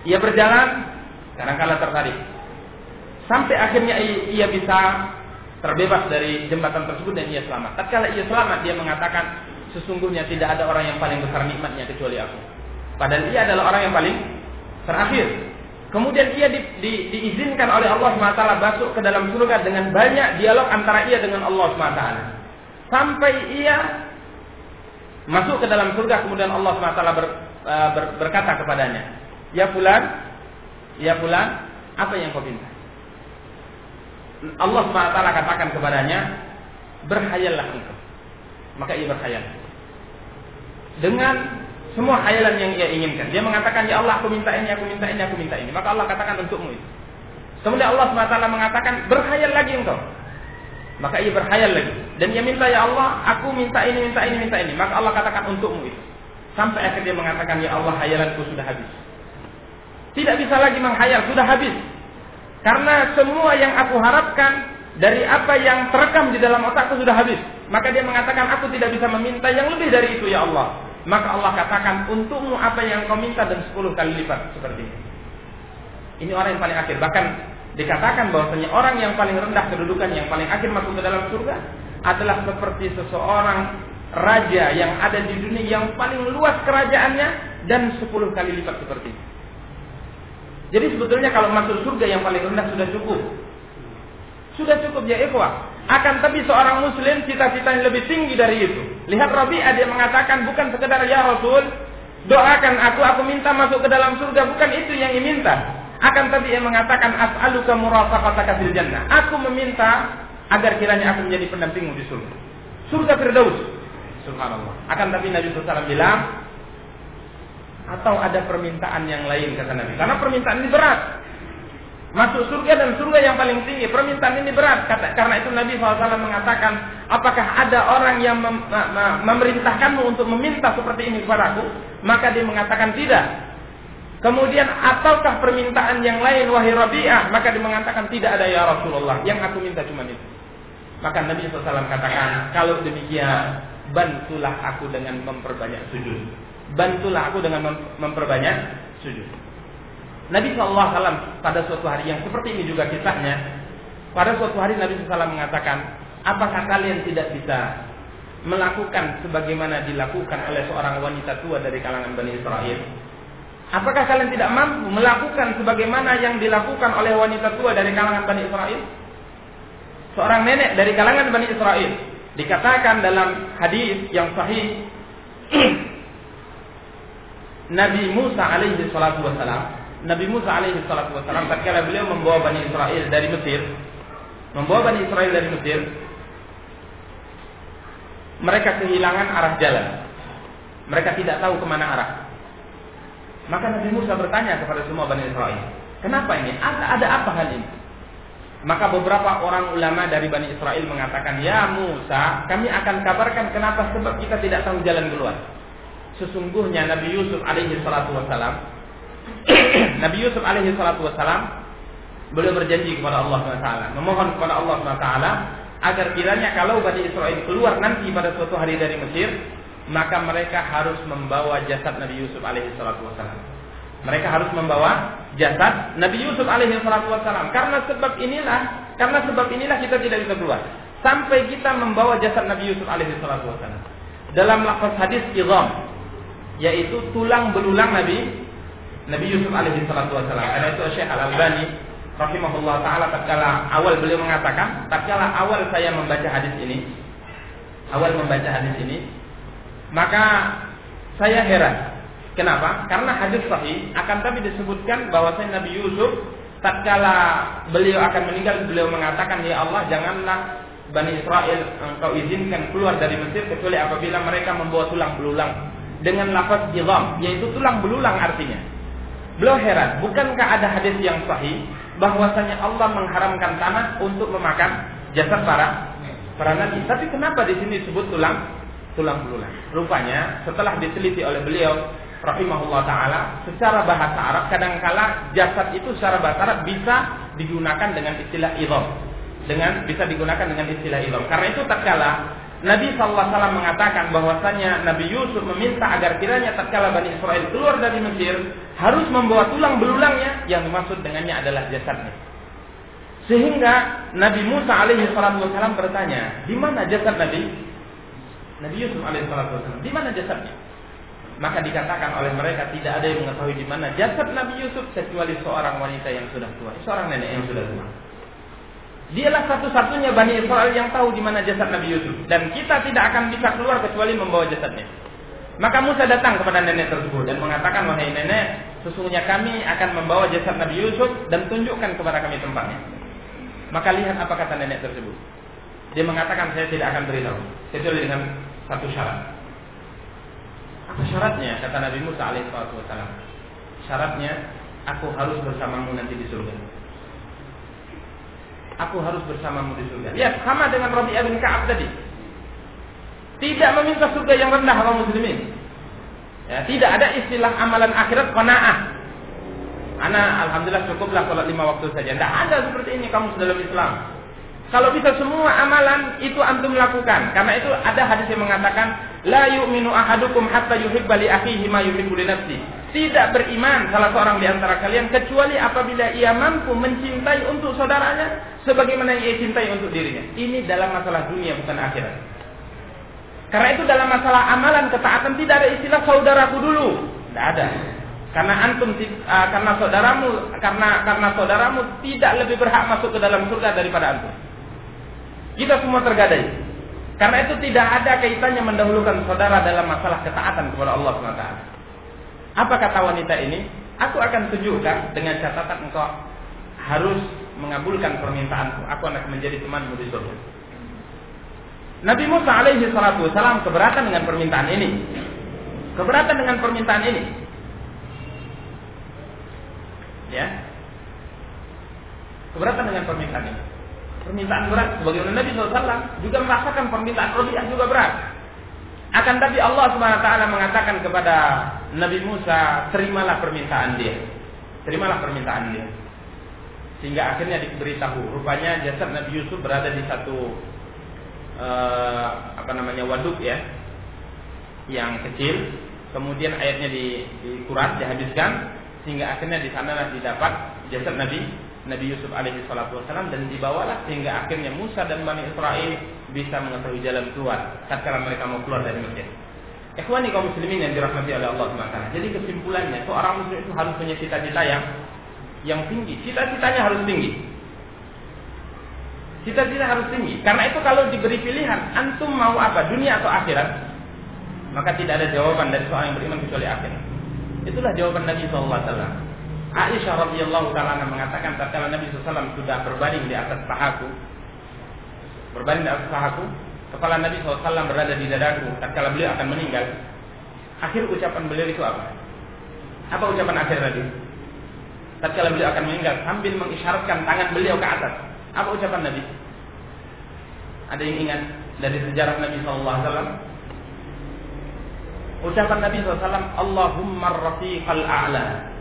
Ia berjalan, kadangkala tertarik. Sampai akhirnya ia bisa terbebas dari jembatan tersebut dan ia selamat. Tatkala ia selamat, dia mengatakan sesungguhnya tidak ada orang yang paling besar nikmatnya kecuali aku. Padahal ia adalah orang yang paling terakhir. Kemudian ia di, di, diizinkan oleh Allah SWT masuk ke dalam surga dengan banyak dialog antara ia dengan Allah SWT. Sampai ia masuk ke dalam surga kemudian Allah SWT ber, uh, ber, berkata kepadanya, Ya fulan, ya fulan, apa yang kau minta? Allah SWT katakan kepadanya, berhayallah engkau. Maka ia berhayal. Dengan semua khayalan yang ia inginkan. Dia mengatakan, Ya Allah, aku minta ini, aku minta ini, aku minta ini. Maka Allah katakan untukmu itu. Kemudian Allah SWT mengatakan, berhayal lagi engkau. Maka ia berhayal lagi. Dan ia minta, Ya Allah, aku minta ini, minta ini, minta ini. Maka Allah katakan untukmu itu. Sampai akhirnya dia mengatakan, Ya Allah, hayalanku sudah habis. Tidak bisa lagi menghayal, sudah habis. Karena semua yang aku harapkan dari apa yang terekam di dalam otakku sudah habis. Maka dia mengatakan, aku tidak bisa meminta yang lebih dari itu, Ya Allah. Maka Allah katakan untukmu apa yang kau minta dan sepuluh kali lipat seperti ini. Ini orang yang paling akhir. Bahkan dikatakan bahwasanya orang yang paling rendah kedudukan yang paling akhir masuk ke dalam surga adalah seperti seseorang raja yang ada di dunia yang paling luas kerajaannya dan sepuluh kali lipat seperti ini. Jadi sebetulnya kalau masuk surga yang paling rendah sudah cukup. Sudah cukup ya ikhwah. Akan tapi seorang muslim cita-cita yang lebih tinggi dari itu. Lihat Rabi'ah dia mengatakan bukan sekedar ya Rasul, doakan aku, aku minta masuk ke dalam surga, bukan itu yang diminta. Akan tapi ia mengatakan as'aluka murafaqataka fil jannah. Aku meminta agar kiranya aku menjadi pendampingmu di surga. Surga Firdaus. Akan tapi Nabi SAW bilang, atau ada permintaan yang lain kata Nabi. Karena permintaan ini berat masuk surga dan surga yang paling tinggi. Permintaan ini berat. Kata, karena itu Nabi SAW mengatakan, apakah ada orang yang mem, memerintahkanmu untuk meminta seperti ini kepadaku? Maka dia mengatakan tidak. Kemudian ataukah permintaan yang lain wahai Rabi'ah? Maka dia mengatakan tidak ada ya Rasulullah. Yang aku minta cuma itu. Maka Nabi SAW katakan, kalau demikian bantulah aku dengan memperbanyak sujud. Bantulah aku dengan memperbanyak sujud. Nabi SAW pada suatu hari yang seperti ini juga kisahnya. Pada suatu hari Nabi SAW mengatakan, apakah kalian tidak bisa melakukan sebagaimana dilakukan oleh seorang wanita tua dari kalangan Bani Israel? Apakah kalian tidak mampu melakukan sebagaimana yang dilakukan oleh wanita tua dari kalangan Bani Israel? Seorang nenek dari kalangan Bani Israel dikatakan dalam hadis yang sahih Nabi Musa alaihi salatu wasalam Nabi Musa alaihi salatu wasallam tatkala beliau membawa Bani Israel dari Mesir, membawa Bani Israel dari Mesir, mereka kehilangan arah jalan. Mereka tidak tahu ke mana arah. Maka Nabi Musa bertanya kepada semua Bani Israel, kenapa ini? Ada, ada apa hal ini? Maka beberapa orang ulama dari Bani Israel mengatakan, Ya Musa, kami akan kabarkan kenapa sebab kita tidak tahu jalan keluar. Sesungguhnya Nabi Yusuf alaihi salatu wasallam Nabi Yusuf alaihi salatu wassalam beliau berjanji kepada Allah SWT memohon kepada Allah SWT agar kiranya kalau Bani Israel keluar nanti pada suatu hari dari Mesir maka mereka harus membawa jasad Nabi Yusuf alaihi salatu wassalam. Mereka harus membawa jasad Nabi Yusuf alaihi salatu wassalam. Karena sebab inilah karena sebab inilah kita tidak bisa keluar. Sampai kita membawa jasad Nabi Yusuf alaihi salatu wassalam. Dalam lafaz hadis idham yaitu tulang belulang Nabi Nabi Yusuf alaihi salatu wasallam. Karena itu Syekh Al Albani rahimahullah taala tatkala awal beliau mengatakan, tatkala awal saya membaca hadis ini, awal membaca hadis ini, maka saya heran. Kenapa? Karena hadis sahih akan tapi disebutkan bahwa Nabi Yusuf tatkala beliau akan meninggal beliau mengatakan ya Allah janganlah Bani Israel engkau izinkan keluar dari Mesir kecuali apabila mereka membawa tulang belulang dengan lafaz jilam yaitu tulang belulang artinya Beliau heran, bukankah ada hadis yang sahih bahwasanya Allah mengharamkan tanah untuk memakan jasad para para nabi. Tapi kenapa di sini disebut tulang tulang belulang? Rupanya setelah diteliti oleh beliau rahimahullah taala secara bahasa Arab kadangkala jasad itu secara bahasa Arab bisa digunakan dengan istilah idham dengan bisa digunakan dengan istilah idham karena itu tatkala Nabi SAW mengatakan bahwasanya Nabi Yusuf meminta agar kiranya tatkala Bani Israel keluar dari Mesir harus membawa tulang belulangnya yang dimaksud dengannya adalah jasadnya. Sehingga Nabi Musa alaihi salatu wasallam bertanya, di mana jasad Nabi? Nabi Yusuf alaihi salatu wasallam, di mana jasadnya? Maka dikatakan oleh mereka tidak ada yang mengetahui di mana jasad Nabi Yusuf kecuali seorang wanita yang sudah tua, seorang nenek yang sudah tua. Dialah satu-satunya Bani Israel yang tahu di mana jasad Nabi Yusuf dan kita tidak akan bisa keluar kecuali membawa jasadnya. Maka Musa datang kepada nenek tersebut dan mengatakan, "Wahai nenek, sesungguhnya kami akan membawa jasad Nabi Yusuf dan tunjukkan kepada kami tempatnya." Maka lihat apa kata nenek tersebut. Dia mengatakan, "Saya tidak akan beritahu kecuali dengan satu syarat." Apa syaratnya? Kata Nabi Musa alaihissalam. Syaratnya, aku harus bersamamu nanti di surga aku harus bersamamu di surga. Lihat, sama dengan Rabi'ah bin Ka'ab tadi. Tidak meminta surga yang rendah kaum muslimin. Ya, tidak ada istilah amalan akhirat qanaah. Ana alhamdulillah cukuplah sholat lima waktu saja. Tidak ada seperti ini kamu dalam Islam. Kalau bisa semua amalan itu antum lakukan. Karena itu ada hadis yang mengatakan la yu'minu ahadukum hatta yuhibba li akhihi ma yuhibbu li nafsi. Tidak beriman salah seorang di antara kalian kecuali apabila ia mampu mencintai untuk saudaranya sebagaimana ia cintai untuk dirinya. Ini dalam masalah dunia bukan akhirat. Karena itu dalam masalah amalan ketaatan tidak ada istilah saudaraku dulu. Tidak ada. Karena antum uh, karena saudaramu karena karena saudaramu tidak lebih berhak masuk ke dalam surga daripada antum. Kita semua tergadai. Karena itu tidak ada kaitannya mendahulukan saudara dalam masalah ketaatan kepada Allah SWT. Apa kata wanita ini? Aku akan tunjukkan dengan catatan engkau harus mengabulkan permintaanku. Aku akan menjadi temanmu di surga. Nabi Musa alaihi salatu wasalam keberatan dengan permintaan ini. Keberatan dengan permintaan ini. Ya. Keberatan dengan permintaan ini permintaan berat sebagaimana Nabi SAW juga merasakan permintaan Rabi'ah juga berat. Akan tapi Allah SWT mengatakan kepada Nabi Musa, terimalah permintaan dia. Terimalah permintaan dia. Sehingga akhirnya diberitahu, rupanya jasad Nabi Yusuf berada di satu uh, apa namanya waduk ya, yang kecil. Kemudian ayatnya di, dikuras, dihabiskan, sehingga akhirnya di sana didapat jasad Nabi Nabi Yusuf alaihi salatu wasallam dan dibawalah sehingga akhirnya Musa dan Bani Israel bisa mengetahui jalan keluar tatkala mereka mau keluar dari Mesir. Ikhwani kaum muslimin yang dirahmati oleh Allah SWT. Jadi kesimpulannya seorang muslim itu harus punya cita-cita yang yang tinggi. Cita-citanya harus tinggi. Cita-cita harus tinggi. Karena itu kalau diberi pilihan, antum mau apa? Dunia atau akhirat? Maka tidak ada jawaban dari seorang yang beriman kecuali akhirat. Itulah jawaban Nabi SAW. Aisyah radhiyallahu taala mengatakan tatkala Nabi SAW sudah berbaring di atas pahaku, berbaring di atas pahaku, kepala Nabi SAW berada di dadaku tatkala beliau akan meninggal. Akhir ucapan beliau itu apa? Apa ucapan akhir Nabi? Tatkala beliau akan meninggal sambil mengisyaratkan tangan beliau ke atas. Apa ucapan Nabi? Ada yang ingat dari sejarah Nabi SAW? Ucapan Nabi SAW, Allahumma rafiqal a'la.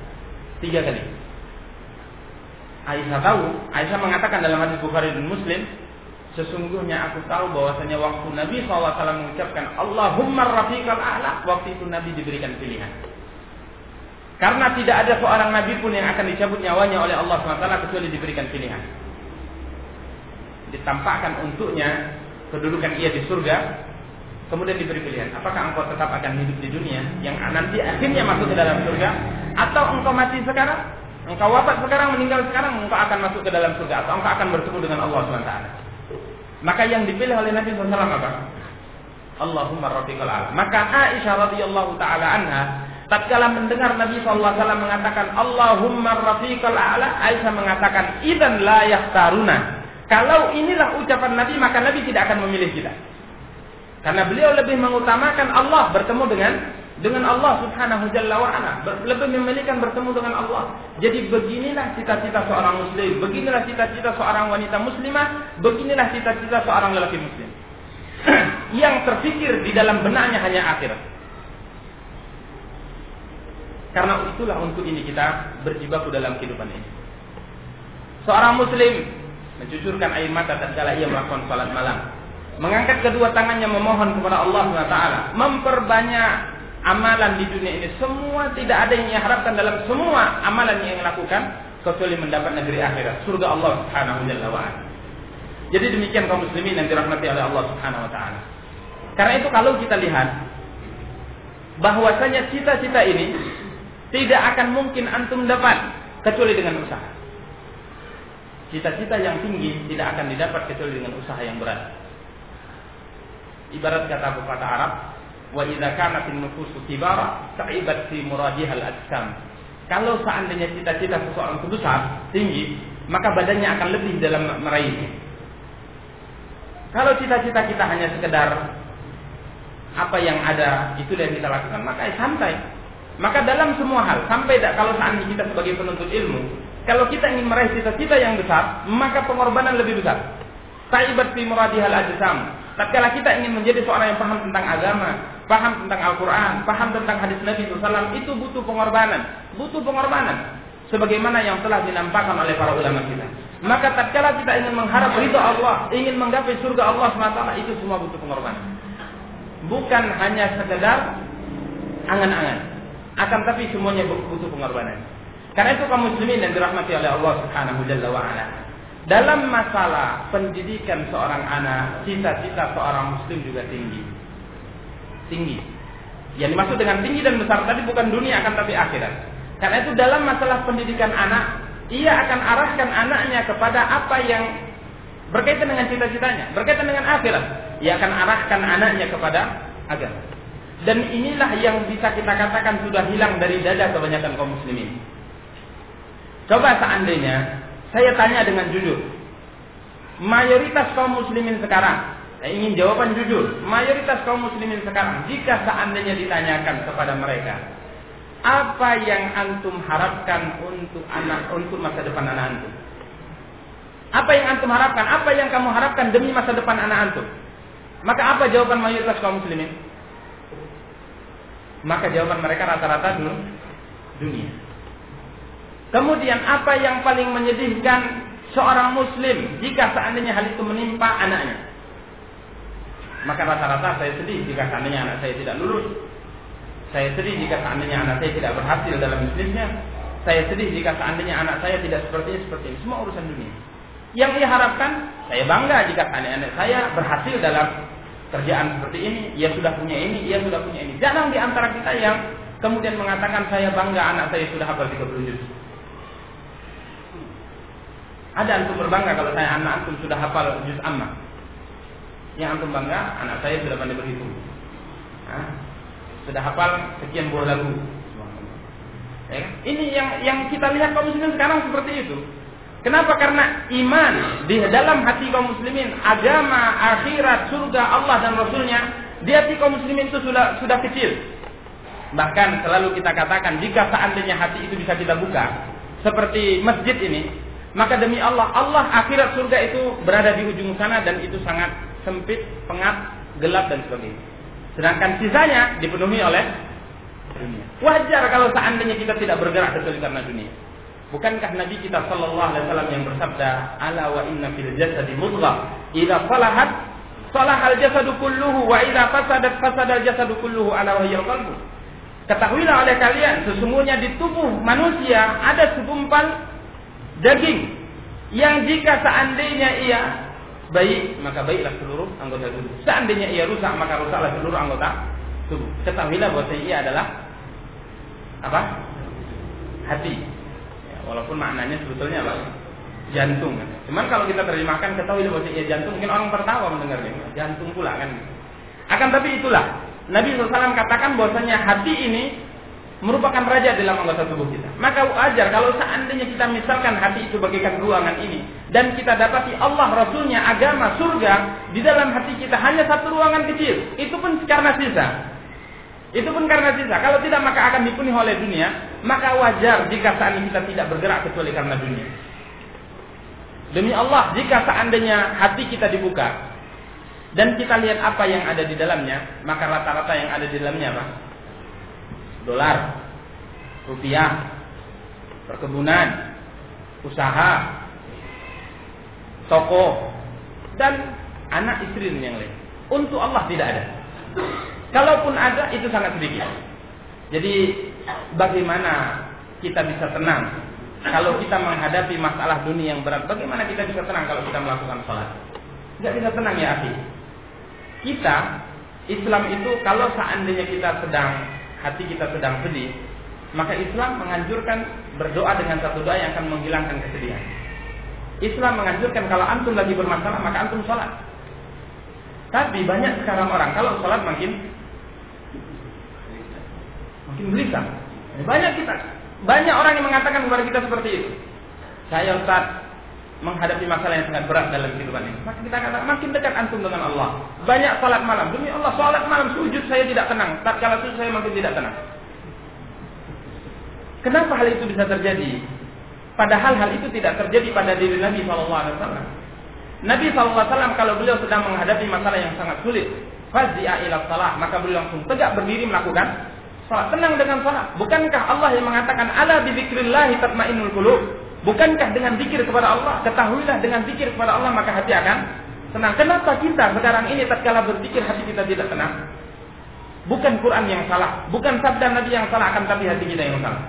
Tiga kali. Aisyah tahu, Aisyah mengatakan dalam hadis Bukhari dan Muslim, sesungguhnya aku tahu bahwasanya waktu Nabi SAW mengucapkan Allahumma rafiqal a'la, waktu itu Nabi diberikan pilihan. Karena tidak ada seorang Nabi pun yang akan dicabut nyawanya oleh Allah SWT kecuali diberikan pilihan. Ditampakkan untuknya kedudukan ia di surga, kemudian diberi pilihan. Apakah engkau tetap akan hidup di dunia yang nanti akhirnya masuk ke dalam surga atau engkau mati sekarang, engkau wafat sekarang, meninggal sekarang, engkau akan masuk ke dalam surga atau engkau akan bertemu dengan Allah SWT. Maka yang dipilih oleh Nabi SAW apa? Allahumma rafiqal ala. Maka Aisyah radhiyallahu taala anha tatkala mendengar Nabi SAW mengatakan Allahumma rafiqal ala, Aisyah mengatakan idan la yahtaruna. Kalau inilah ucapan Nabi maka Nabi tidak akan memilih kita. Karena beliau lebih mengutamakan Allah bertemu dengan dengan Allah Subhanahu Jalla wa ala, lebih memilihkan bertemu dengan Allah. Jadi beginilah cita-cita seorang muslim, beginilah cita-cita seorang wanita muslimah, beginilah cita-cita seorang lelaki muslim. Yang terfikir di dalam benaknya hanya akhirat. Karena itulah untuk ini kita berjibaku dalam kehidupan ini. Seorang muslim mencucurkan air mata tatkala ia melakukan salat malam. Mengangkat kedua tangannya memohon kepada Allah SWT. Memperbanyak amalan di dunia ini. Semua tidak ada yang ia harapkan dalam semua amalan yang ia lakukan. Kecuali mendapat negeri akhirat. Surga Allah Subhanahu wa Jadi demikian kaum muslimin yang dirahmati oleh Allah Subhanahu wa taala. Karena itu kalau kita lihat bahwasanya cita-cita ini tidak akan mungkin antum dapat kecuali dengan usaha. Cita-cita yang tinggi tidak akan didapat kecuali dengan usaha yang berat. Ibarat kata pepatah Arab, wa idza kanat nufusu kibara ta'ibat fi muradihal. Kalau seandainya cita-cita seseorang itu besar, tinggi, maka badannya akan lebih dalam meraihnya. Kalau cita-cita kita hanya sekedar apa yang ada itu yang kita lakukan, maka ya santai. Maka dalam semua hal, sampai kalau seandainya kita sebagai penuntut ilmu, kalau kita ingin meraih cita-cita yang besar, maka pengorbanan lebih besar. Taibat fi muradihal ajsam. Tatkala kita ingin menjadi seorang yang paham tentang agama, paham tentang Al-Quran, paham tentang hadis Nabi SAW, itu butuh pengorbanan. Butuh pengorbanan. Sebagaimana yang telah dinampakkan oleh para ulama kita. Maka tatkala kita ingin mengharap ridho Allah, ingin menggapai surga Allah SWT, itu semua butuh pengorbanan. Bukan hanya sekedar angan-angan akan tapi semuanya butuh pengorbanan. Karena itu kaum muslimin yang dirahmati oleh Allah Subhanahu wa taala. Dalam masalah pendidikan seorang anak, cita-cita seorang muslim juga tinggi. Tinggi. Yang dimaksud dengan tinggi dan besar tadi bukan dunia akan tapi akhirat. Karena itu dalam masalah pendidikan anak, ia akan arahkan anaknya kepada apa yang berkaitan dengan cita-citanya, berkaitan dengan akhirat. Ia akan arahkan anaknya kepada agama. Dan inilah yang bisa kita katakan sudah hilang dari dada kebanyakan kaum muslimin. Coba seandainya saya tanya dengan jujur. Mayoritas kaum muslimin sekarang, saya ingin jawaban jujur. Mayoritas kaum muslimin sekarang, jika seandainya ditanyakan kepada mereka, apa yang antum harapkan untuk anak untuk masa depan anak antum? Apa yang antum harapkan? Apa yang kamu harapkan demi masa depan anak antum? Maka apa jawaban mayoritas kaum muslimin? Maka jawaban mereka rata-rata dunia. Kemudian apa yang paling menyedihkan seorang muslim jika seandainya hal itu menimpa anaknya? Maka rata-rata saya sedih jika seandainya anak saya tidak lulus. Saya sedih jika seandainya anak saya tidak berhasil dalam bisnisnya. Saya sedih jika seandainya anak saya tidak seperti ini, seperti ini. Semua urusan dunia. Yang ia harapkan, saya bangga jika anak-anak saya berhasil dalam kerjaan seperti ini, ia sudah punya ini, ia sudah punya ini. Jangan di antara kita yang kemudian mengatakan saya bangga anak saya sudah hafal 30 juz. Ada antum berbangga kalau saya anak antum sudah hafal juz amma. Yang antum bangga anak saya sudah pandai berhitung. Sudah hafal sekian buah lagu. Ya kan? Ini yang yang kita lihat kaum muslimin sekarang seperti itu. Kenapa? Karena iman di dalam hati kaum muslimin, agama, akhirat, surga Allah dan Rasulnya di hati kaum muslimin itu sudah sudah kecil. Bahkan selalu kita katakan jika seandainya hati itu bisa kita buka seperti masjid ini, maka demi Allah, Allah akhirat surga itu berada di ujung sana dan itu sangat sempit, pengap, gelap dan sebagainya. Sedangkan sisanya dipenuhi oleh dunia. Wajar kalau seandainya kita tidak bergerak kecuali karena dunia. Bukankah Nabi kita sallallahu alaihi wasallam yang bersabda, "Ala wa inna fil jasadi mudghah, idza salahat salahal jasadu kulluhu wa idza fasadat fasadal jasadu kulluhu ala wa qalbu." Ketahuilah oleh kalian, sesungguhnya di tubuh manusia ada segumpal daging yang jika seandainya ia baik, maka baiklah seluruh anggota tubuh. Seandainya ia rusak, maka rusaklah seluruh anggota tubuh. Ketahuilah bahwa ia adalah apa? Hati. Walaupun maknanya sebetulnya apa? Jantung. Cuman kalau kita terjemahkan ketahui bahwa ya jantung, mungkin orang tertawa mendengarnya. Jantung pula kan. Akan tapi itulah. Nabi SAW katakan bahwasanya hati ini merupakan raja dalam anggota tubuh kita. Maka wajar kalau seandainya kita misalkan hati itu bagaikan ruangan ini dan kita dapati Allah Rasulnya agama surga di dalam hati kita hanya satu ruangan kecil, itu pun karena sisa. Itu pun karena sisa. Kalau tidak maka akan dipenuhi oleh dunia. Maka wajar jika seandainya kita tidak bergerak kecuali karena dunia. Demi Allah, jika seandainya hati kita dibuka dan kita lihat apa yang ada di dalamnya, maka rata-rata yang ada di dalamnya apa? Dolar, rupiah, perkebunan, usaha, toko, dan anak istri dan yang lain. Untuk Allah tidak ada. Kalaupun ada itu sangat sedikit. Jadi bagaimana kita bisa tenang kalau kita menghadapi masalah dunia yang berat? Bagaimana kita bisa tenang kalau kita melakukan sholat? Tidak bisa tenang ya akhi. Kita Islam itu kalau seandainya kita sedang hati kita sedang sedih, maka Islam menganjurkan berdoa dengan satu doa yang akan menghilangkan kesedihan. Islam menganjurkan kalau antum lagi bermasalah maka antum sholat. Tapi banyak sekarang orang kalau sholat makin makin gelisah. Banyak kita, banyak orang yang mengatakan kepada kita seperti itu. Saya Ustaz menghadapi masalah yang sangat berat dalam kehidupan ini. Maka kita katakan makin dekat antum dengan Allah. Banyak sholat malam. Demi Allah sholat malam sujud saya tidak tenang. Tatkala sujud saya makin tidak tenang. Kenapa hal itu bisa terjadi? Padahal hal itu tidak terjadi pada diri Nabi SAW. Nabi SAW kalau beliau sedang menghadapi masalah yang sangat sulit, fazia ila salah, maka beliau langsung tegak berdiri melakukan salat. Tenang dengan salat. Bukankah Allah yang mengatakan ala bi dzikrillah qulub? Bukankah dengan zikir kepada Allah, ketahuilah dengan zikir kepada Allah maka hati akan tenang. Kenapa kita sekarang ini tatkala berzikir hati kita tidak tenang? Bukan Quran yang salah, bukan sabda Nabi yang salah akan tapi hati kita yang salah.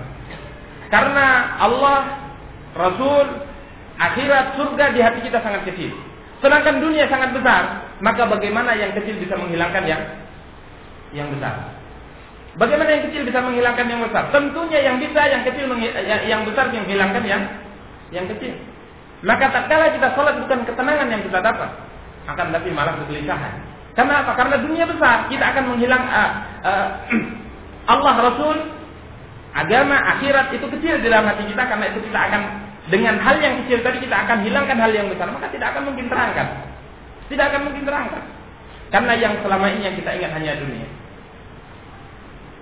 Karena Allah Rasul, akhirat, surga di hati kita sangat kecil. Sedangkan dunia sangat besar, maka bagaimana yang kecil bisa menghilangkan yang yang besar? Bagaimana yang kecil bisa menghilangkan yang besar? Tentunya yang bisa, yang kecil yang, besar menghilangkan yang yang kecil. Maka tak kala kita sholat bukan ketenangan yang kita dapat, akan tapi malah kegelisahan. Karena apa? Karena dunia besar, kita akan menghilang uh, uh, Allah Rasul, agama, akhirat itu kecil di dalam hati kita karena itu kita akan dengan hal yang kecil tadi kita akan hilangkan hal yang besar, maka tidak akan mungkin terangkat. Tidak akan mungkin terangkat. Karena yang selama ini yang kita ingat hanya dunia.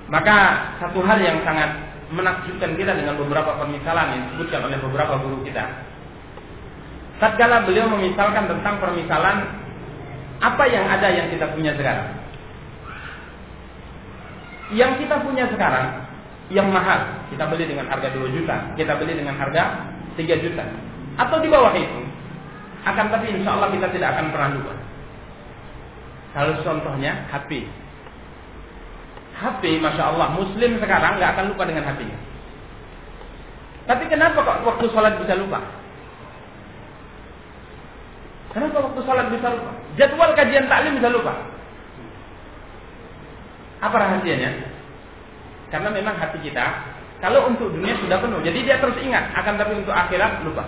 Maka satu hal yang sangat menakjubkan kita dengan beberapa permisalan yang disebutkan oleh beberapa guru kita. Tatkala beliau memisalkan tentang permisalan apa yang ada yang kita punya sekarang. Yang kita punya sekarang yang mahal, kita beli dengan harga 2 juta, kita beli dengan harga 3 juta atau di bawah itu akan tapi insya Allah kita tidak akan pernah lupa kalau contohnya HP HP Masya Allah. Muslim sekarang nggak akan lupa dengan HP-nya tapi kenapa kok waktu sholat bisa lupa? Kenapa waktu sholat bisa lupa? Jadwal kajian taklim bisa lupa? Apa rahasianya? Karena memang hati kita kalau untuk dunia sudah penuh, jadi dia terus ingat, akan tapi untuk akhirat lupa.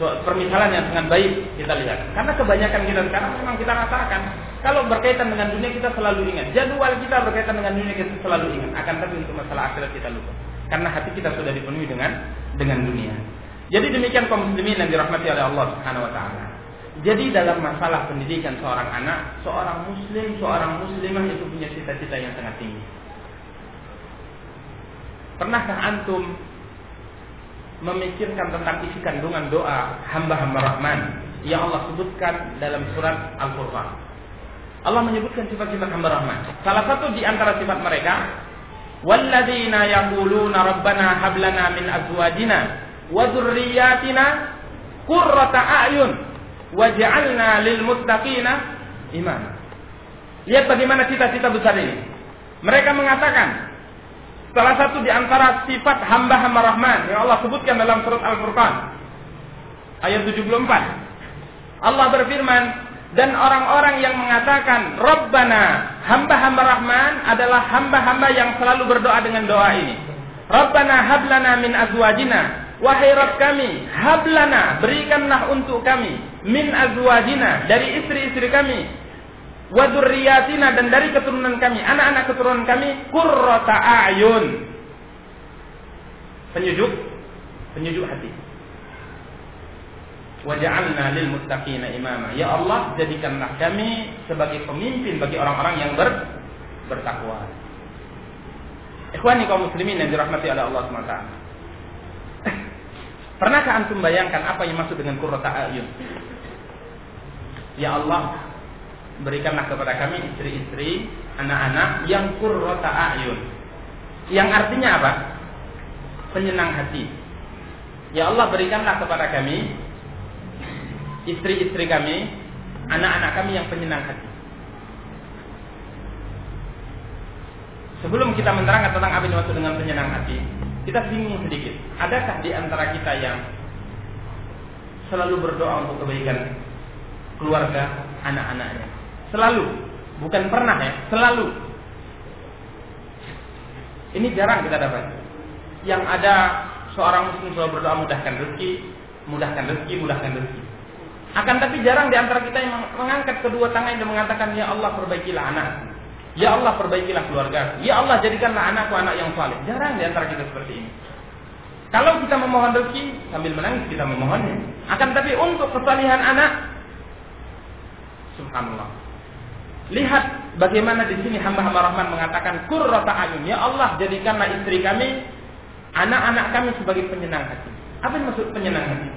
Permisalan yang sangat baik kita lihat. Karena kebanyakan kita sekarang memang kita rasakan kalau berkaitan dengan dunia kita selalu ingat. Jadwal kita berkaitan dengan dunia kita selalu ingat. Akan tapi untuk masalah akhirat kita lupa. Karena hati kita sudah dipenuhi dengan dengan dunia. Jadi demikian kaum muslimin yang dirahmati oleh Allah Subhanahu wa taala. Jadi dalam masalah pendidikan seorang anak, seorang muslim, seorang muslimah itu punya cita-cita yang sangat tinggi. Pernahkah antum memikirkan tentang isi kandungan doa hamba-hamba Rahman yang Allah sebutkan dalam surat Al-Furqan? Allah menyebutkan sifat-sifat hamba Rahman. Salah satu di antara sifat mereka, "Walladzina yaquluna rabbana hab lana min azwajina wa dzurriyyatina qurrata a'yun waj'alna lil muttaqina imama." Lihat bagaimana cita-cita besar ini. Mereka mengatakan, Salah satu di antara sifat hamba-hamba Rahman yang Allah sebutkan dalam surat Al-Furqan ayat 74. Allah berfirman, dan orang-orang yang mengatakan Rabbana, hamba-hamba Rahman adalah hamba-hamba yang selalu berdoa dengan doa ini. Rabbana hablana min azwajina Wahai Rabb kami, hablana, berikanlah untuk kami min azwajina dari istri-istri kami wadurriyatina dan dari keturunan kami, anak-anak keturunan kami, kurrota ayun. Penyejuk, penyejuk hati. Waja'alna lil muttaqina imama. Ya Allah, jadikanlah kami sebagai pemimpin bagi orang-orang yang ber, bertakwa. Ikhwani kaum muslimin yang dirahmati oleh Allah SWT. Pernahkah antum bayangkan apa yang maksud dengan kurrota ayun? Ya Allah, berikanlah kepada kami istri-istri, anak-anak yang kurrota ayun. Yang artinya apa? Penyenang hati. Ya Allah berikanlah kepada kami istri-istri kami, anak-anak kami yang penyenang hati. Sebelum kita menerangkan tentang apa yang dengan penyenang hati, kita bingung sedikit. Adakah di antara kita yang selalu berdoa untuk kebaikan keluarga, anak-anaknya? Selalu, bukan pernah ya, selalu. Ini jarang kita dapat. Yang ada seorang muslim selalu berdoa mudahkan rezeki, mudahkan rezeki, mudahkan rezeki. Akan tapi jarang di antara kita yang mengangkat kedua tangan dan mengatakan ya Allah perbaikilah anak Ya Allah perbaikilah keluarga. Ya Allah jadikanlah anakku anak yang saleh. Jarang di antara kita seperti ini. Kalau kita memohon rezeki sambil menangis kita memohonnya. Akan tapi untuk kesalihan anak, subhanallah. Lihat bagaimana di sini hamba-hamba Rahman mengatakan kurrata ayun. Ya Allah jadikanlah istri kami, anak-anak kami sebagai penyenang hati. Apa yang maksud penyenang hati?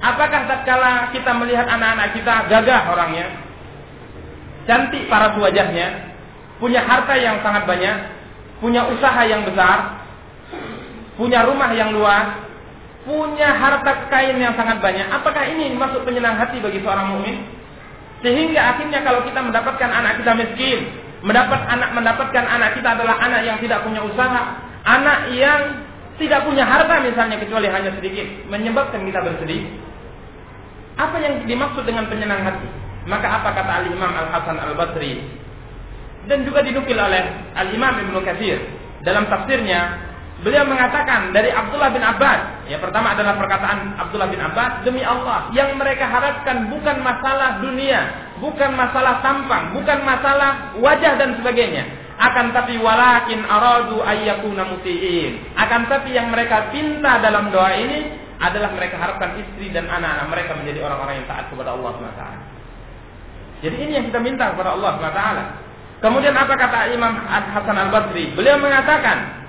Apakah tatkala kita melihat anak-anak kita gagah orangnya, cantik para wajahnya, punya harta yang sangat banyak, punya usaha yang besar, punya rumah yang luas, punya harta kekayaan yang sangat banyak. Apakah ini masuk penyenang hati bagi seorang mukmin? Sehingga akhirnya kalau kita mendapatkan anak kita miskin, mendapat anak mendapatkan anak kita adalah anak yang tidak punya usaha, anak yang tidak punya harta misalnya kecuali hanya sedikit, menyebabkan kita bersedih. Apa yang dimaksud dengan penyenang hati? Maka apa kata Al Imam Al Hasan Al Basri dan juga dinukil oleh Al Imam Ibnu Katsir dalam tafsirnya beliau mengatakan dari Abdullah bin Abbas ya pertama adalah perkataan Abdullah bin Abbas demi Allah yang mereka harapkan bukan masalah dunia bukan masalah tampang bukan masalah wajah dan sebagainya akan tapi walakin aradu ayyakuna muti'in akan tapi yang mereka pinta dalam doa ini adalah mereka harapkan istri dan anak-anak mereka menjadi orang-orang yang taat kepada Allah SWT. Jadi ini yang kita minta kepada Allah SWT. Kemudian apa kata Imam Hasan Al Basri? Beliau mengatakan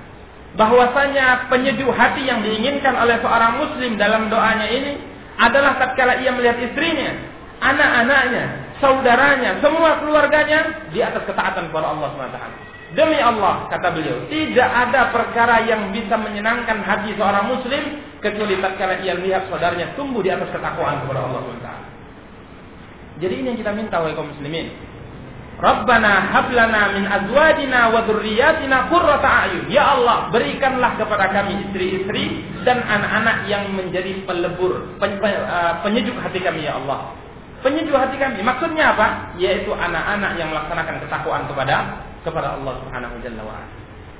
bahwasanya penyejuk hati yang diinginkan oleh seorang muslim dalam doanya ini adalah tatkala ia melihat istrinya, anak-anaknya, saudaranya, semua keluarganya di atas ketaatan kepada Allah SWT. Demi Allah, kata beliau, tidak ada perkara yang bisa menyenangkan hati seorang muslim kecuali tatkala ia melihat saudaranya tumbuh di atas ketakwaan kepada Allah SWT. Jadi ini yang kita minta oleh kaum muslimin. Rabbana hablana min azwajina wa dzurriyyatina qurrata a'yun. Ya Allah, berikanlah kepada kami istri-istri dan anak-anak yang menjadi pelebur, eh, penyejuk hati kami ya Allah. Penyejuk hati kami. Maksudnya apa? Yaitu anak-anak yang melaksanakan ketakwaan kepada kepada Allah Subhanahu wa taala.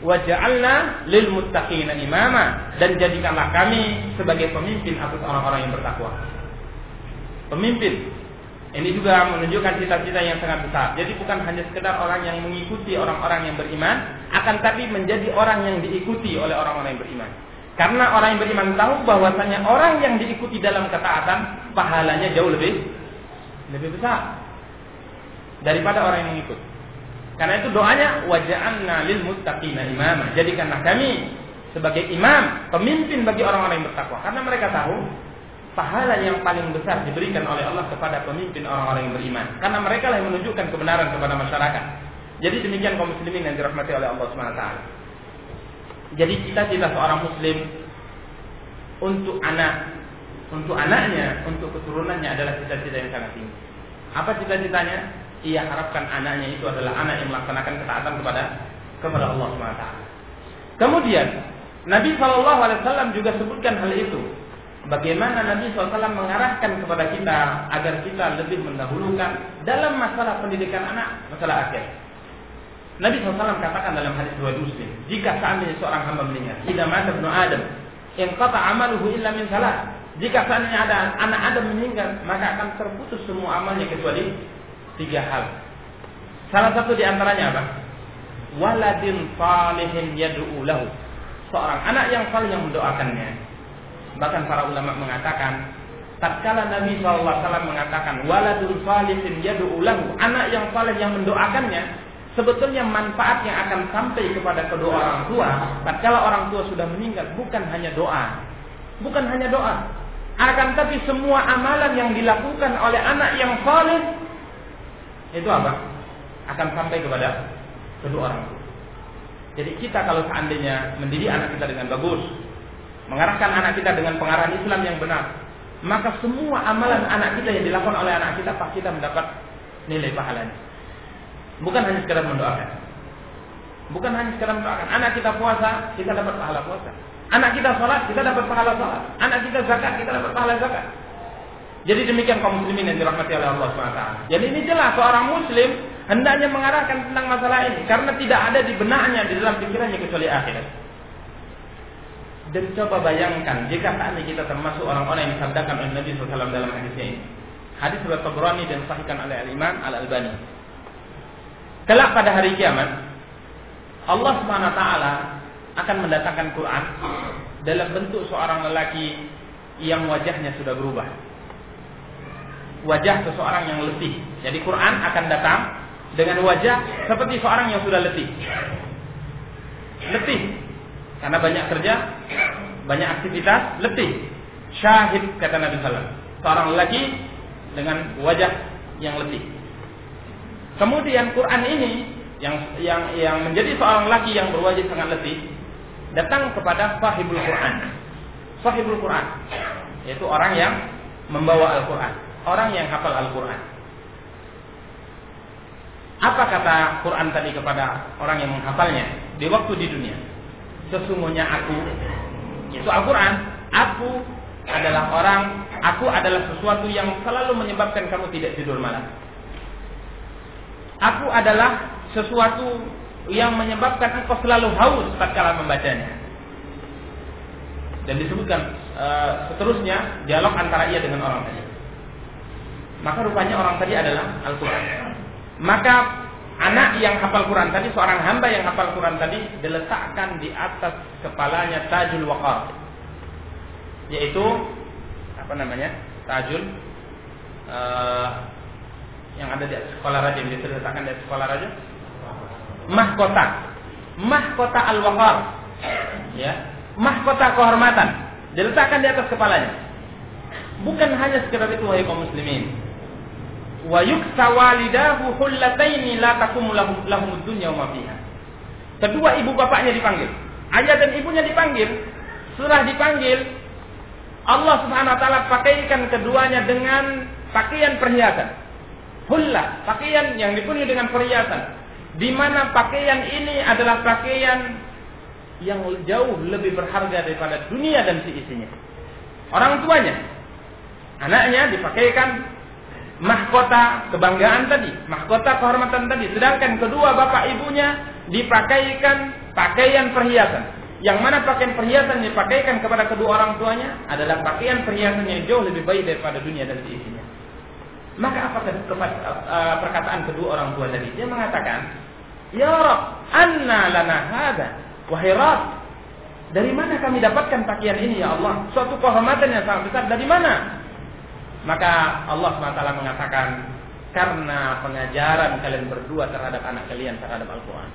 Waj'alna lil muttaqina imama dan jadikanlah kami sebagai pemimpin atas orang-orang yang bertakwa. Pemimpin ini juga menunjukkan cita-cita yang sangat besar. Jadi bukan hanya sekedar orang yang mengikuti orang-orang yang beriman, akan tapi menjadi orang yang diikuti oleh orang-orang yang beriman. Karena orang yang beriman tahu bahwasanya orang yang diikuti dalam ketaatan pahalanya jauh lebih lebih besar daripada orang yang mengikut. Karena itu doanya waja'alna lil muttaqina imama. Jadikanlah kami sebagai imam, pemimpin bagi orang-orang yang bertakwa. Karena mereka tahu pahala yang paling besar diberikan oleh Allah kepada pemimpin orang-orang yang beriman karena mereka lah yang menunjukkan kebenaran kepada masyarakat. Jadi demikian kaum muslimin yang dirahmati oleh Allah SWT. Jadi cita-cita seorang muslim untuk anak, untuk anaknya, untuk keturunannya adalah cita-cita yang sangat tinggi. Apa cita-citanya? Ia harapkan anaknya itu adalah anak yang melaksanakan ketaatan kepada kepada Allah SWT. Kemudian Nabi SAW juga sebutkan hal itu bagaimana Nabi SAW mengarahkan kepada kita agar kita lebih mendahulukan dalam masalah pendidikan anak, masalah akhir. Nabi SAW katakan dalam hadis riwayat Muslim, jika seandainya seorang hamba meninggal, tidak mata ibnu Adam, yang kata amaluhu illa min salah. Jika seandainya ada anak Adam meninggal, maka akan terputus semua amalnya kecuali tiga hal. Salah satu di antaranya apa? Waladin salihin yad'u lahu. Seorang anak yang saleh yang mendoakannya. Bahkan para ulama mengatakan, tatkala Nabi SAW mengatakan, waladul salihin yad'u lahu, anak yang saleh yang mendoakannya, sebetulnya manfaat yang akan sampai kepada kedua orang tua, tatkala orang tua sudah meninggal, bukan hanya doa. Bukan hanya doa. Akan tapi semua amalan yang dilakukan oleh anak yang saleh, itu apa? Akan sampai kepada kedua orang tua. Jadi kita kalau seandainya mendidik anak kita dengan bagus, mengarahkan anak kita dengan pengarahan Islam yang benar, maka semua amalan anak kita yang dilakukan oleh anak kita pasti kita mendapat nilai pahalanya. Bukan hanya sekedar mendoakan. Bukan hanya sekedar mendoakan. Anak kita puasa, kita dapat pahala puasa. Anak kita sholat, kita dapat pahala sholat. Anak kita zakat, kita dapat pahala zakat. Jadi demikian kaum muslimin yang dirahmati oleh Allah SWT. Jadi ini jelas seorang muslim hendaknya mengarahkan tentang masalah ini. Karena tidak ada di benaknya, di dalam pikirannya kecuali akhirat. Dan coba bayangkan jika saat ini kita termasuk orang-orang yang disabdakan oleh Nabi SAW dalam hadisnya ini. Hadis surat Tabrani dan sahihkan oleh Al-Imam Al-Albani. Kelak pada hari kiamat, Allah SWT akan mendatangkan Quran dalam bentuk seorang lelaki yang wajahnya sudah berubah. Wajah seseorang yang letih. Jadi Quran akan datang dengan wajah seperti seorang yang sudah letih. Letih karena banyak kerja, banyak aktivitas, letih. Syahid kata Nabi Sallam. Seorang lelaki dengan wajah yang letih. Kemudian Quran ini yang yang yang menjadi seorang laki yang berwajah sangat letih datang kepada sahibul Quran. Sahibul Quran yaitu orang yang membawa Al-Quran, orang yang hafal Al-Quran. Apa kata Quran tadi kepada orang yang menghafalnya di waktu di dunia? Sesungguhnya aku, yaitu Al-Quran, aku adalah orang, aku adalah sesuatu yang selalu menyebabkan kamu tidak tidur malam. Aku adalah sesuatu yang menyebabkan engkau selalu haus tatkala membacanya. Dan disebutkan e, seterusnya dialog antara ia dengan orang tadi. Maka rupanya orang tadi adalah Al-Quran. Maka anak yang hafal Quran tadi, seorang hamba yang hafal Quran tadi diletakkan di atas kepalanya tajul waqar. Yaitu apa namanya? Tajul uh, yang ada di sekolah raja yang diceritakan di sekolah raja. Mahkota. Mahkota al-waqar. Ya. Mahkota kehormatan. Diletakkan di atas kepalanya. Bukan hanya sekedar itu wahai kaum muslimin wa yuksa walidahu hullataini la taqumu lahum lahum dunya wa fiha. Kedua ibu bapaknya dipanggil. Ayah dan ibunya dipanggil. Setelah dipanggil. Allah Subhanahu wa taala pakaikan keduanya dengan pakaian perhiasan. Hulla, pakaian yang dipenuhi dengan perhiasan. Di mana pakaian ini adalah pakaian yang jauh lebih berharga daripada dunia dan seisinya. Orang tuanya, anaknya dipakaikan mahkota kebanggaan tadi, mahkota kehormatan tadi. Sedangkan kedua bapak ibunya dipakaikan pakaian perhiasan. Yang mana pakaian perhiasan yang dipakaikan kepada kedua orang tuanya adalah pakaian perhiasan yang jauh lebih baik daripada dunia dan seisinya. Maka apa uh, perkataan kedua orang tua tadi? Dia mengatakan, Ya Rab, anna lana hada. Wahai Rab, dari mana kami dapatkan pakaian ini ya Allah? Suatu kehormatan yang sangat besar. Dari mana? Maka Allah SWT mengatakan, karena pengajaran kalian berdua terhadap anak kalian terhadap Al-Quran.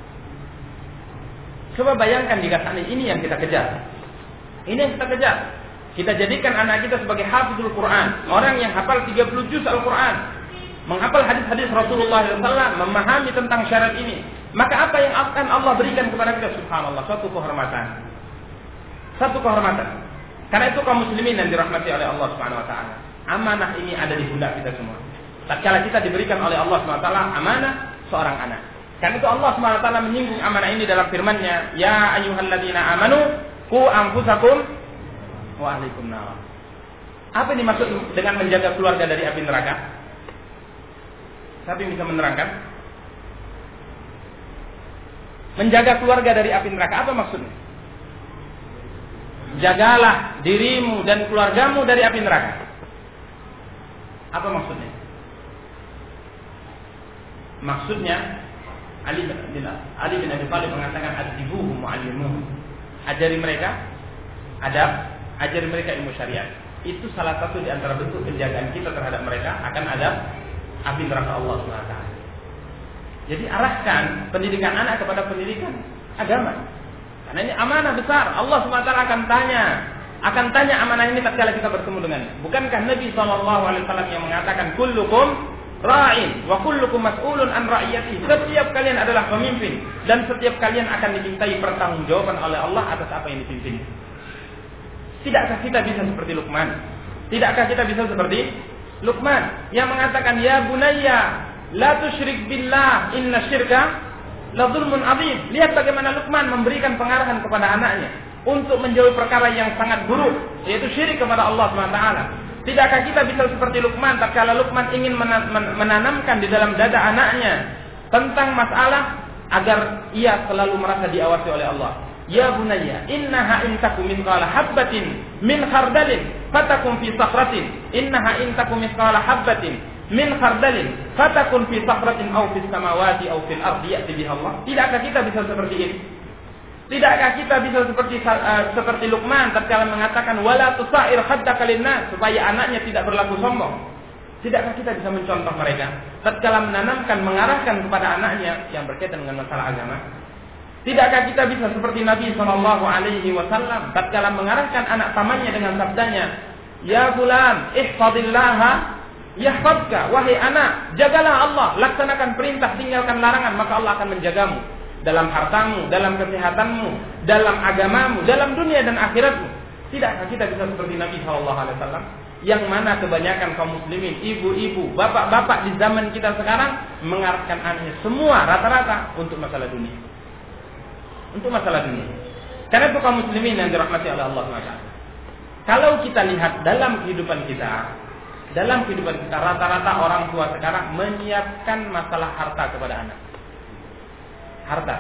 Coba bayangkan jika saat ini yang kita kejar. Ini yang kita kejar. Kita jadikan anak kita sebagai hafizul Quran, orang yang hafal 30 juz Al-Quran, menghafal hadis-hadis Rasulullah SAW, memahami tentang syarat ini. Maka apa yang akan Allah berikan kepada kita? Subhanallah, suatu kehormatan. Satu kehormatan. Karena itu kaum muslimin yang dirahmati oleh Allah Subhanahu wa taala. Amanah ini ada di pundak kita semua. Tatkala kita diberikan oleh Allah taala amanah seorang anak. Karena itu Allah taala menyinggung amanah ini dalam firman-Nya, "Ya ayyuhalladzina amanu qu anfusakum wa ahlikum nar. Apa ini maksud dengan menjaga keluarga dari api neraka? Siapa yang bisa menerangkan? Menjaga keluarga dari api neraka apa maksudnya? Jagalah dirimu dan keluargamu dari api neraka. Apa maksudnya? Maksudnya Ali bin Ali bin Abi Thalib mengatakan adibuhu muallimuhu. Ajari mereka adab ajar mereka ilmu syariat. Itu salah satu di antara bentuk penjagaan kita terhadap mereka akan ada api neraka Allah SWT. Jadi arahkan pendidikan anak kepada pendidikan agama. Karena ini amanah besar. Allah SWT akan tanya, akan tanya amanah ini tatkala kita bertemu dengan. Bukankah Nabi SAW yang mengatakan kullukum ra'in wa kullukum mas'ulun an ra'iyati. Setiap kalian adalah pemimpin dan setiap kalian akan dimintai pertanggungjawaban oleh Allah atas apa yang dipimpin. Tidakkah kita bisa seperti Luqman? Tidakkah kita bisa seperti Luqman yang mengatakan ya bunayya la tusyrik billah inna syirka la dzulmun adzim. Lihat bagaimana Luqman memberikan pengarahan kepada anaknya untuk menjauhi perkara yang sangat buruk yaitu syirik kepada Allah SWT. Tidakkah kita bisa seperti Luqman tatkala Luqman ingin menanamkan di dalam dada anaknya tentang masalah agar ia selalu merasa diawasi oleh Allah. Ya bunayya, innaha in takum mithqala habatin min khardalin fatakun fi sakratin. Innaha in takum mithqala habatin min khardalin fatakun fi sakratin aw fis samawati aw fil ardi ya'ti biha Allah. Tidakkah kita bisa seperti ini? Tidakkah kita bisa seperti uh, seperti Luqman tatkala mengatakan wala tusair haddaka linnas supaya anaknya tidak berlaku sombong? Tidakkah kita bisa mencontoh mereka tatkala menanamkan mengarahkan kepada anaknya yang berkaitan dengan masalah agama? Tidakkah kita bisa seperti Nabi Shallallahu Alaihi Wasallam tatkala mengarahkan anak pamannya dengan sabdanya, Ya bulan, ihfadillaha yahfadka, wahai anak, jagalah Allah, laksanakan perintah, tinggalkan larangan, maka Allah akan menjagamu dalam hartamu, dalam kesehatanmu, dalam agamamu, dalam dunia dan akhiratmu. Tidakkah kita bisa seperti Nabi Shallallahu Alaihi Wasallam? Yang mana kebanyakan kaum muslimin, ibu-ibu, bapak-bapak di zaman kita sekarang mengarahkan anaknya semua rata-rata untuk masalah dunia. Untuk masalah dunia. Karena itu kaum muslimin yang dirahmati oleh Allah SWT. Kalau kita lihat dalam kehidupan kita, dalam kehidupan kita rata-rata orang tua sekarang menyiapkan masalah harta kepada anak harta.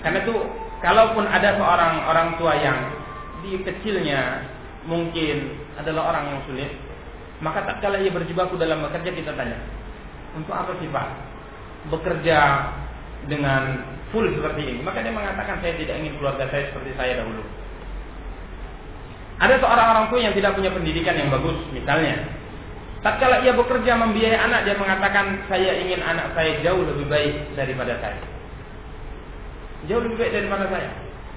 Karena itu kalaupun ada seorang orang tua yang di kecilnya mungkin adalah orang yang sulit, maka tak kala ia berjibaku dalam bekerja kita tanya, untuk apa sih Pak? Bekerja dengan full seperti ini. Maka dia mengatakan saya tidak ingin keluarga saya seperti saya dahulu. Ada seorang orang tua yang tidak punya pendidikan yang bagus, misalnya. Tatkala ia bekerja membiayai anak, dia mengatakan saya ingin anak saya jauh lebih baik daripada saya. Jauh lebih baik daripada saya.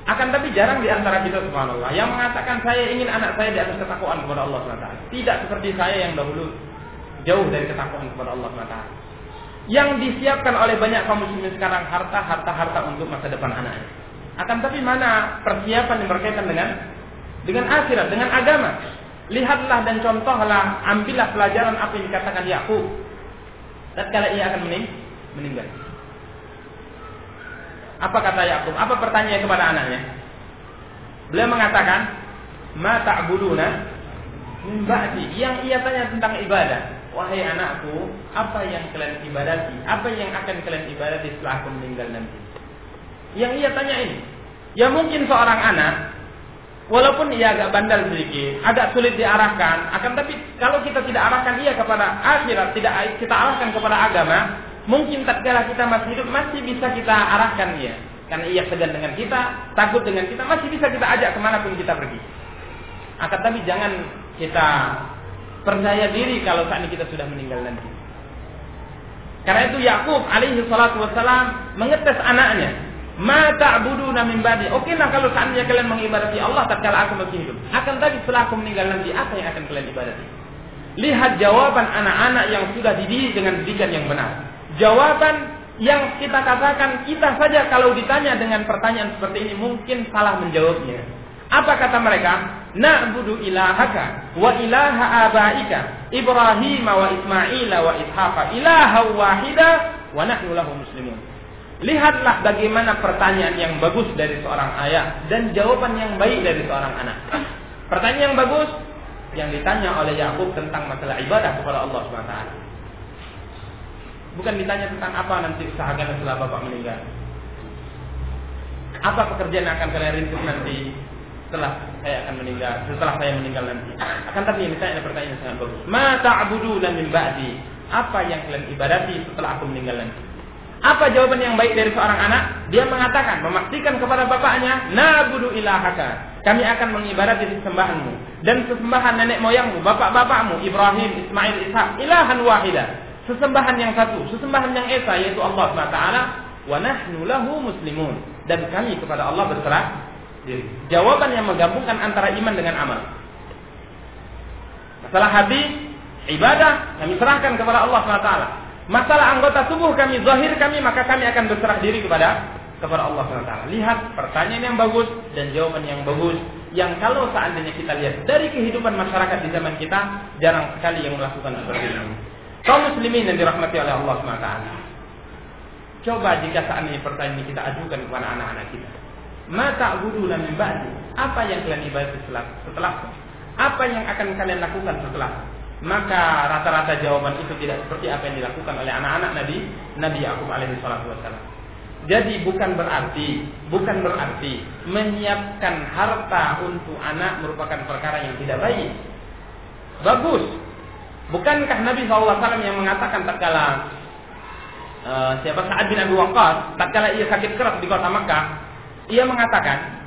Akan tapi jarang di antara kita subhanallah yang mengatakan saya ingin anak saya di atas ketakwaan kepada Allah SWT. Tidak seperti saya yang dahulu jauh dari ketakwaan kepada Allah SWT. Yang disiapkan oleh banyak kaum muslimin sekarang harta, harta, harta untuk masa depan anaknya. Akan tapi mana persiapan yang berkaitan dengan dengan akhirat, dengan agama. Lihatlah dan contohlah, ambillah pelajaran apa yang dikatakan Yakub. Tatkala ia akan meninggal. Apa kata Yakub? Apa pertanyaan kepada anaknya? Beliau mengatakan, "Ma ta'buduna min ba'di?" Yang ia tanya tentang ibadah. Wahai anakku, apa yang kalian ibadati? Apa yang akan kalian ibadati setelah aku meninggal nanti? Yang ia tanya ini. Ya mungkin seorang anak Walaupun ia agak bandel sedikit, agak sulit diarahkan, akan tapi kalau kita tidak arahkan ia kepada akhirat, tidak kita arahkan kepada agama, Mungkin tatkala kita masih hidup masih bisa kita arahkan dia. Karena ia segan dengan kita, takut dengan kita, masih bisa kita ajak ke mana pun kita pergi. Akan tapi jangan kita percaya diri kalau saat ini kita sudah meninggal nanti. Karena itu Yakub alaihi salatu wassalam mengetes anaknya. Ma ta'buduna min ba'di. Oke nah kalau seandainya kalian mengibadati Allah tatkala aku masih hidup. Akan tapi setelah aku meninggal nanti apa yang akan kalian ibadati? Lihat jawaban anak-anak yang sudah dididik dengan didikan yang benar jawaban yang kita katakan kita saja kalau ditanya dengan pertanyaan seperti ini mungkin salah menjawabnya. Apa kata mereka? Na'budu ilahaka wa ilaha abaika Ibrahim wa Ismail wa Ishaqa ilaha wahida wa nahnu lahu muslimun. Lihatlah bagaimana pertanyaan yang bagus dari seorang ayah dan jawaban yang baik dari seorang anak. Pertanyaan yang bagus yang ditanya oleh Yakub tentang masalah ibadah kepada Allah Subhanahu wa taala. Bukan ditanya tentang apa nanti usaha kalian setelah bapak meninggal. Apa pekerjaan yang akan kalian rintis nanti setelah saya akan meninggal, setelah saya meninggal nanti. Akan tapi ini saya ada pertanyaan yang sangat bagus. Ma ta'buduna min ba'di? Apa yang kalian ibadati setelah aku meninggal nanti? Apa jawaban yang baik dari seorang anak? Dia mengatakan, memastikan kepada bapaknya, Nabudu ilahaka. Kami akan mengibadati sesembahanmu. Dan sesembahan nenek moyangmu, bapak-bapakmu, Ibrahim, Ismail, Ishak, ilahan wahidah sesembahan yang satu, sesembahan yang esa yaitu Allah SWT wa nahnu lahu muslimun dan kami kepada Allah berserah diri. Jawaban yang menggabungkan antara iman dengan amal. Masalah hati ibadah kami serahkan kepada Allah SWT. Masalah anggota tubuh kami, zahir kami, maka kami akan berserah diri kepada kepada Allah SWT. Lihat pertanyaan yang bagus dan jawaban yang bagus. Yang kalau seandainya kita lihat dari kehidupan masyarakat di zaman kita, jarang sekali yang melakukan seperti ini. Kaum muslimin yang dirahmati oleh Allah SWT. Coba jika seandainya pertanyaan ini kita ajukan kepada anak-anak kita. Mata ta'buduna min ba'di? Apa yang kalian ibadah setelah setelah apa yang akan kalian lakukan setelah maka rata-rata jawaban itu tidak seperti apa yang dilakukan oleh anak-anak Nabi Nabi Yakub alaihi salatu wasallam. Jadi bukan berarti bukan berarti menyiapkan harta untuk anak merupakan perkara yang tidak baik. Bagus. Bukankah Nabi SAW yang mengatakan tak kala uh, siapa Sa'ad bin Abi Waqqas kala ia sakit keras di kota Makkah, ia mengatakan,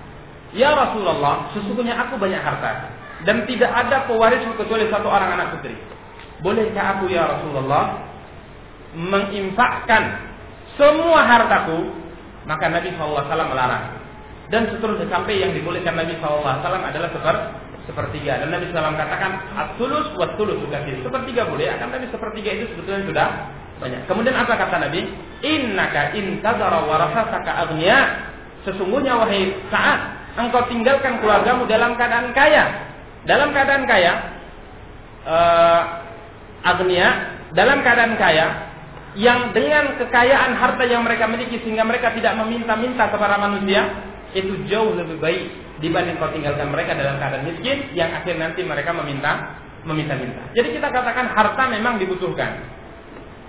"Ya Rasulullah, sesungguhnya aku banyak harta dan tidak ada pewarisku kecuali satu orang anak putri. Bolehkah aku ya Rasulullah menginfakkan semua hartaku? Maka Nabi SAW melarang. Dan seterusnya sampai yang dibolehkan Nabi SAW adalah seper, sepertiga. Dan Nabi SAW katakan, At-tulus wa tulus juga Sepertiga boleh, akan tapi sepertiga itu sebetulnya sudah banyak. Kemudian apa kata Nabi? Innaka intazara warasataka agniya. Sesungguhnya wahai saat engkau tinggalkan keluargamu dalam keadaan kaya dalam keadaan kaya, uh, agnia, dalam keadaan kaya, yang dengan kekayaan harta yang mereka miliki sehingga mereka tidak meminta-minta kepada manusia, itu jauh lebih baik dibanding kau tinggalkan mereka dalam keadaan miskin yang akhir nanti mereka meminta meminta-minta. Jadi kita katakan harta memang dibutuhkan.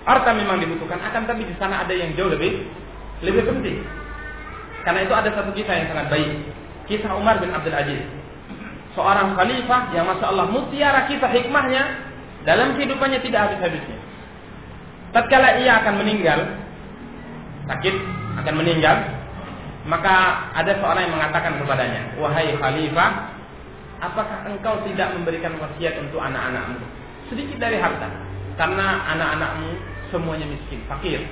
Harta memang dibutuhkan, akan tapi di sana ada yang jauh lebih lebih penting. Karena itu ada satu kisah yang sangat baik. Kisah Umar bin Abdul Aziz seorang khalifah yang masya Allah mutiara kita hikmahnya dalam kehidupannya tidak habis-habisnya. Tatkala ia akan meninggal, sakit akan meninggal, maka ada seorang yang mengatakan kepadanya, wahai khalifah, apakah engkau tidak memberikan wasiat untuk anak-anakmu? Sedikit dari harta, karena anak-anakmu semuanya miskin, fakir.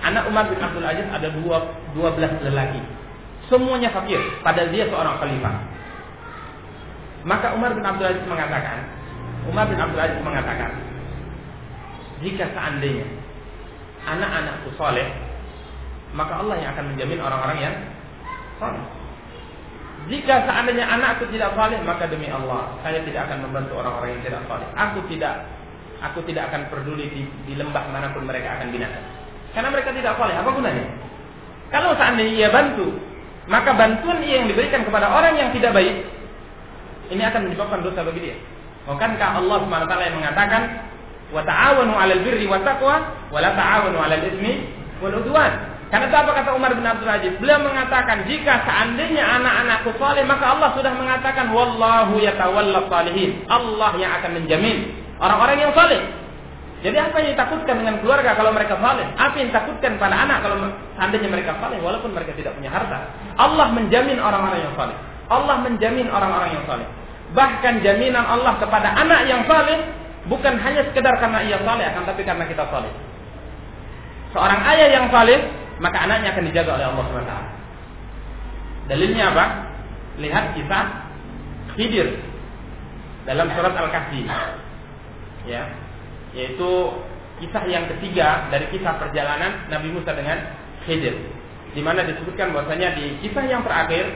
Anak Umar bin Abdul Aziz ada dua, dua belas lelaki. Semuanya fakir, padahal dia seorang khalifah. Maka Umar bin Abdul Aziz mengatakan, Umar bin Abdul Aziz mengatakan, jika seandainya anak-anakku soleh, maka Allah yang akan menjamin orang-orang yang Jika seandainya anakku tidak soleh, maka demi Allah, saya tidak akan membantu orang-orang yang tidak soleh. Aku tidak, aku tidak akan peduli di, di lembah mana pun mereka akan binasa. Karena mereka tidak soleh, apa gunanya? Kalau seandainya ia bantu, maka bantuan ia yang diberikan kepada orang yang tidak baik, ini akan menyebabkan dosa bagi dia. Bukankah Allah SWT yang mengatakan wa ta'awanu 'alal birri wa taqwa wa la ta'awanu 'alal ismi wal udwan. Karena itu apa kata Umar bin Abdul Aziz? Beliau mengatakan jika seandainya anak-anakku saleh maka Allah sudah mengatakan wallahu yatawalla salihin. Allah yang akan menjamin orang-orang yang saleh. Jadi apa yang ditakutkan dengan keluarga kalau mereka saleh? Apa yang ditakutkan pada anak kalau seandainya mereka saleh walaupun mereka tidak punya harta? Allah menjamin orang-orang yang saleh. Allah menjamin orang-orang yang saleh. Bahkan jaminan Allah kepada anak yang saleh bukan hanya sekedar karena ia saleh, akan tapi karena kita saleh. Seorang ayah yang saleh, maka anaknya akan dijaga oleh Allah SWT. Dalilnya apa? Lihat kisah Khidir dalam surat Al-Kahfi. Ya, yaitu kisah yang ketiga dari kisah perjalanan Nabi Musa dengan Khidir. Di mana disebutkan bahwasanya di kisah yang terakhir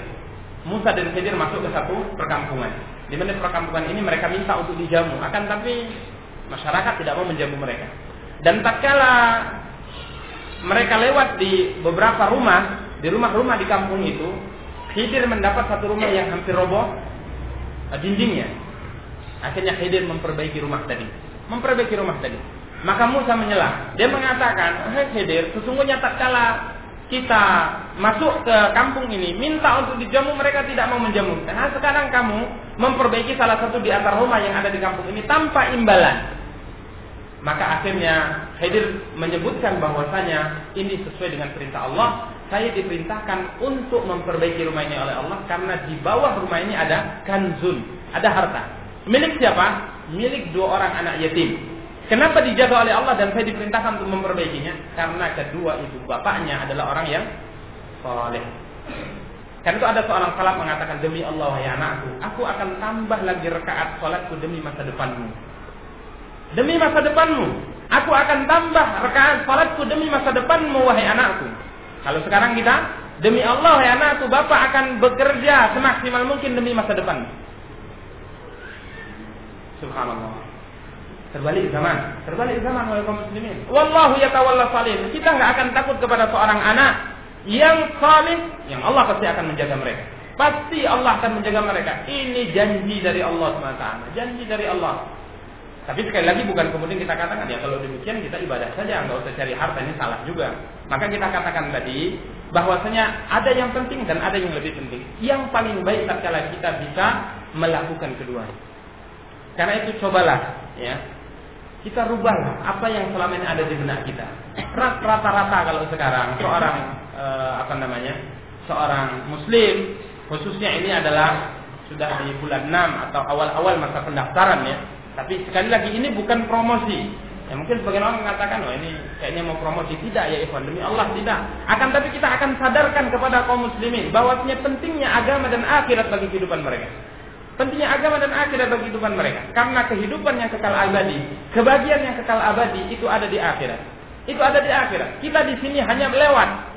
Musa dan Khidir masuk ke satu perkampungan. Di mana perkampungan ini mereka minta untuk dijamu, akan tapi masyarakat tidak mau menjamu mereka. Dan tatkala mereka lewat di beberapa rumah, di rumah-rumah di kampung itu, Khidir mendapat satu rumah yang hampir roboh eh, dindingnya. Akhirnya Khidir memperbaiki rumah tadi. Memperbaiki rumah tadi. Maka Musa menyela. Dia mengatakan, "Hei Khidir, sesungguhnya tatkala kita masuk ke kampung ini minta untuk dijamu mereka tidak mau menjamu. Nah sekarang kamu memperbaiki salah satu di antara rumah yang ada di kampung ini tanpa imbalan. Maka akhirnya Khidir menyebutkan bahwasanya ini sesuai dengan perintah Allah. Saya diperintahkan untuk memperbaiki rumah ini oleh Allah karena di bawah rumah ini ada kanzun, ada harta. Milik siapa? Milik dua orang anak yatim. Kenapa dijaga oleh Allah dan saya diperintahkan untuk memperbaikinya? Karena kedua ibu bapaknya adalah orang yang soleh. Karena itu ada seorang salaf mengatakan demi Allah ya anakku, aku akan tambah lagi rekaat sholatku demi masa depanmu. Demi masa depanmu. Aku akan tambah rakaat salatku demi masa depanmu wahai anakku. Kalau sekarang kita demi Allah wahai anakku, Bapak akan bekerja semaksimal mungkin demi masa depan. Subhanallah. Terbalik zaman, terbalik zaman oleh kaum muslimin. Wallahu yatawalla salim. Kita nggak akan takut kepada seorang anak yang salih, yang Allah pasti akan menjaga mereka. Pasti Allah akan menjaga mereka. Ini janji dari Allah SWT. Janji dari Allah. Tapi sekali lagi bukan kemudian kita katakan ya kalau demikian kita ibadah saja nggak usah cari harta ini salah juga. Maka kita katakan tadi bahwasanya ada yang penting dan ada yang lebih penting. Yang paling baik tatkala kita bisa melakukan keduanya. Karena itu cobalah ya kita rubah apa yang selama ini ada di benak kita. Rata-rata kalau sekarang seorang eh, apa namanya seorang muslim khususnya ini adalah sudah di bulan 6 atau awal-awal masa pendaftaran ya tapi sekali lagi ini bukan promosi. Ya mungkin sebagian orang mengatakan, oh ini kayaknya mau promosi tidak ya Ikhwan demi Allah tidak. Akan tapi kita akan sadarkan kepada kaum muslimin bahwasanya pentingnya agama dan akhirat bagi kehidupan mereka. Pentingnya agama dan akhirat bagi kehidupan mereka. Karena kehidupan yang kekal abadi, kebahagiaan yang kekal abadi itu ada di akhirat. Itu ada di akhirat. Kita di sini hanya melewat.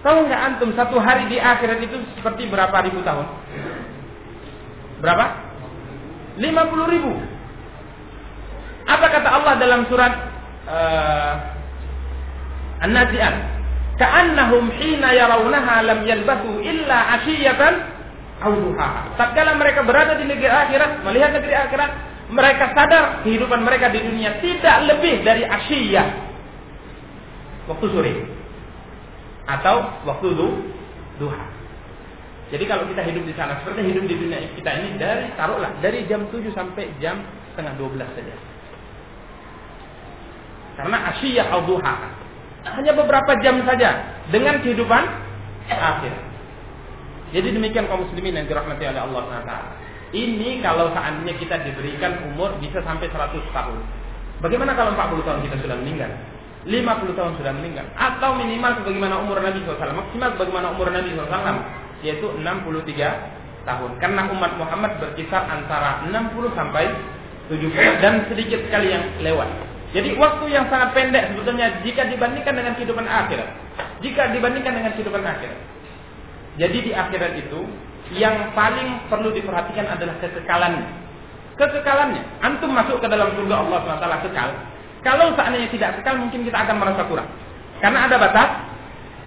Tahu nggak antum satu hari di akhirat itu seperti berapa ribu tahun? Berapa? 50 ribu. Apa kata Allah dalam surat uh, An-Nazi'at? Ka'annahum hina yarawnaha lam yalbathu illa ashiyatan aw duhaha. Tatkala mereka berada di negeri akhirat, melihat negeri akhirat, mereka sadar kehidupan mereka di dunia tidak lebih dari asyiyah. Waktu sore. Atau waktu duha. Jadi kalau kita hidup di sana seperti hidup di dunia kita ini dari taruhlah dari jam 7 sampai jam setengah 12 saja. Karena asyiyah al-duha. Hanya beberapa jam saja dengan kehidupan akhir. Jadi demikian kaum muslimin yang dirahmati oleh Allah SWT. Ini kalau seandainya kita diberikan umur bisa sampai 100 tahun. Bagaimana kalau 40 tahun kita sudah meninggal? 50 tahun sudah meninggal. Atau minimal sebagaimana umur Nabi SAW. Maksimal sebagaimana umur Nabi SAW. Yaitu 63 tahun. Karena umat Muhammad berkisar antara 60 sampai 70. Dan sedikit sekali yang lewat. Jadi waktu yang sangat pendek sebetulnya jika dibandingkan dengan kehidupan akhirat. Jika dibandingkan dengan kehidupan akhirat. Jadi di akhirat itu yang paling perlu diperhatikan adalah kekekalannya. Kekekalannya. Antum masuk ke dalam surga Allah SWT kekal. Kalau seandainya tidak kekal mungkin kita akan merasa kurang. Karena ada batas,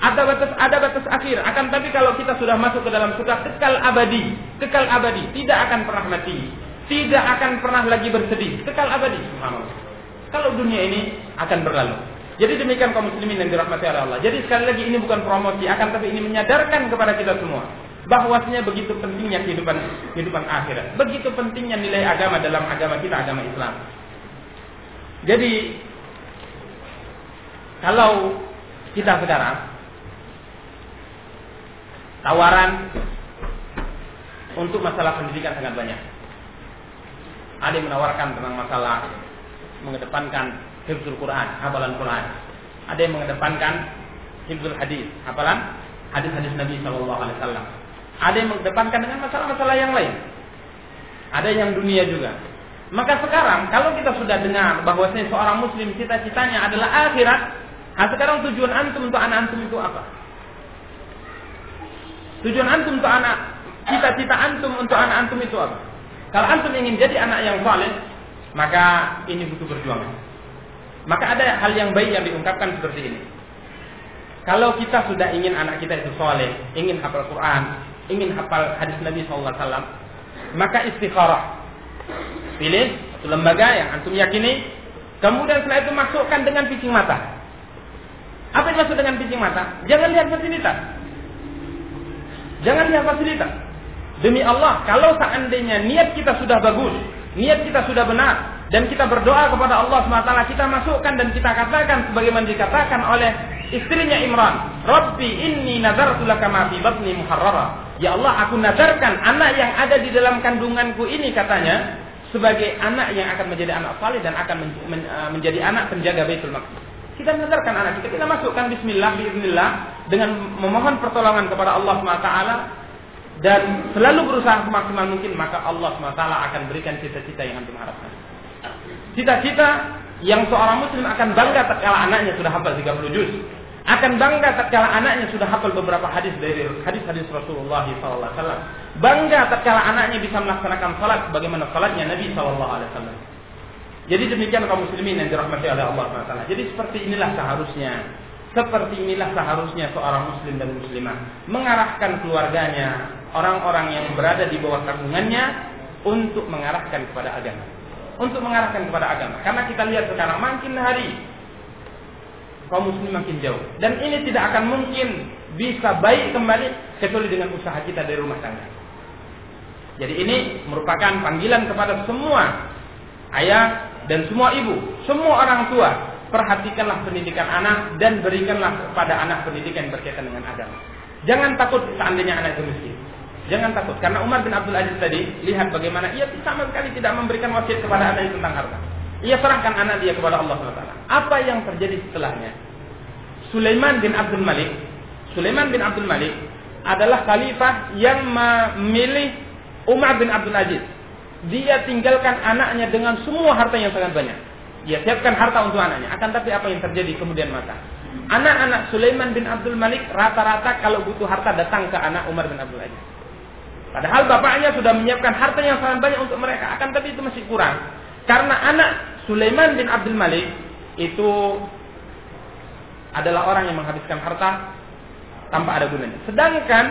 ada batas, ada batas akhir. Akan tapi kalau kita sudah masuk ke dalam surga kekal abadi, kekal abadi, tidak akan pernah mati, tidak akan pernah lagi bersedih, kekal abadi. Subhanallah. Kalau dunia ini akan berlalu. Jadi demikian kaum muslimin yang dirahmati oleh Allah. Jadi sekali lagi ini bukan promosi, akan tapi ini menyadarkan kepada kita semua bahwasanya begitu pentingnya kehidupan kehidupan akhirat. Begitu pentingnya nilai agama dalam agama kita, agama Islam. Jadi kalau kita sekarang tawaran untuk masalah pendidikan sangat banyak. Ada yang menawarkan tentang masalah mengedepankan hifzul Quran, hafalan Quran. Ada yang mengedepankan hifzul hadis, hafalan hadis-hadis Nabi Shallallahu Alaihi Wasallam. Ada yang mengedepankan dengan masalah-masalah yang lain. Ada yang dunia juga. Maka sekarang kalau kita sudah dengar bahwa seorang muslim cita-citanya adalah akhirat, nah sekarang tujuan antum untuk anak antum itu apa? Tujuan antum untuk anak cita-cita antum untuk anak antum itu apa? Kalau antum ingin jadi anak yang saleh, maka ini butuh perjuangan. Maka ada hal yang baik yang diungkapkan seperti ini. Kalau kita sudah ingin anak kita itu soleh, ingin hafal Quran, ingin hafal hadis Nabi SAW, maka istikharah. Pilih satu lembaga yang antum yakini, kemudian setelah itu masukkan dengan pising mata. Apa yang maksud dengan pising mata? Jangan lihat fasilitas. Jangan lihat fasilitas. Demi Allah, kalau seandainya niat kita sudah bagus, niat kita sudah benar. Dan kita berdoa kepada Allah SWT kita masukkan dan kita katakan sebagaimana dikatakan oleh istrinya Imran. Rabbi inni nazartu laka ma fi batni muharrara. Ya Allah aku nazarkan anak yang ada di dalam kandunganku ini katanya sebagai anak yang akan menjadi anak saleh dan akan men eh, menjadi anak penjaga Baitul Maqdis. Kita nazarkan anak kita. Kita masukkan bismillah bismillah dengan memohon pertolongan kepada Allah SWT dan selalu berusaha semaksimal mungkin maka Allah SWT akan berikan cita-cita yang antum harapkan. Cita-cita yang seorang muslim akan bangga tatkala anaknya sudah hafal 30 juz. Akan bangga tatkala anaknya sudah hafal beberapa hadis dari hadis-hadis Rasulullah SAW. Bangga tatkala anaknya bisa melaksanakan salat bagaimana salatnya Nabi SAW. Jadi demikian kaum muslimin yang dirahmati oleh Allah SWT. Jadi seperti inilah seharusnya seperti inilah seharusnya seorang muslim dan muslimah mengarahkan keluarganya, orang-orang yang berada di bawah tanggungannya untuk mengarahkan kepada agama. Untuk mengarahkan kepada agama. Karena kita lihat sekarang makin hari kaum muslim makin jauh. Dan ini tidak akan mungkin bisa baik kembali kecuali dengan usaha kita dari rumah tangga. Jadi ini merupakan panggilan kepada semua ayah dan semua ibu, semua orang tua perhatikanlah pendidikan anak dan berikanlah kepada anak pendidikan berkaitan dengan agama. Jangan takut seandainya anak itu miskin. Jangan takut karena Umar bin Abdul Aziz tadi lihat bagaimana ia sama sekali tidak memberikan wasiat kepada anak tentang harta. Ia serahkan anak dia kepada Allah SWT. Apa yang terjadi setelahnya? Sulaiman bin Abdul Malik, Sulaiman bin Abdul Malik adalah khalifah yang memilih Umar bin Abdul Aziz. Dia tinggalkan anaknya dengan semua harta yang sangat banyak. Dia siapkan harta untuk anaknya. Akan tapi apa yang terjadi kemudian mata? Anak-anak Sulaiman bin Abdul Malik rata-rata kalau butuh harta datang ke anak Umar bin Abdul Aziz. Padahal bapaknya sudah menyiapkan harta yang sangat banyak untuk mereka. Akan tapi itu masih kurang. Karena anak Sulaiman bin Abdul Malik itu adalah orang yang menghabiskan harta tanpa ada gunanya. Sedangkan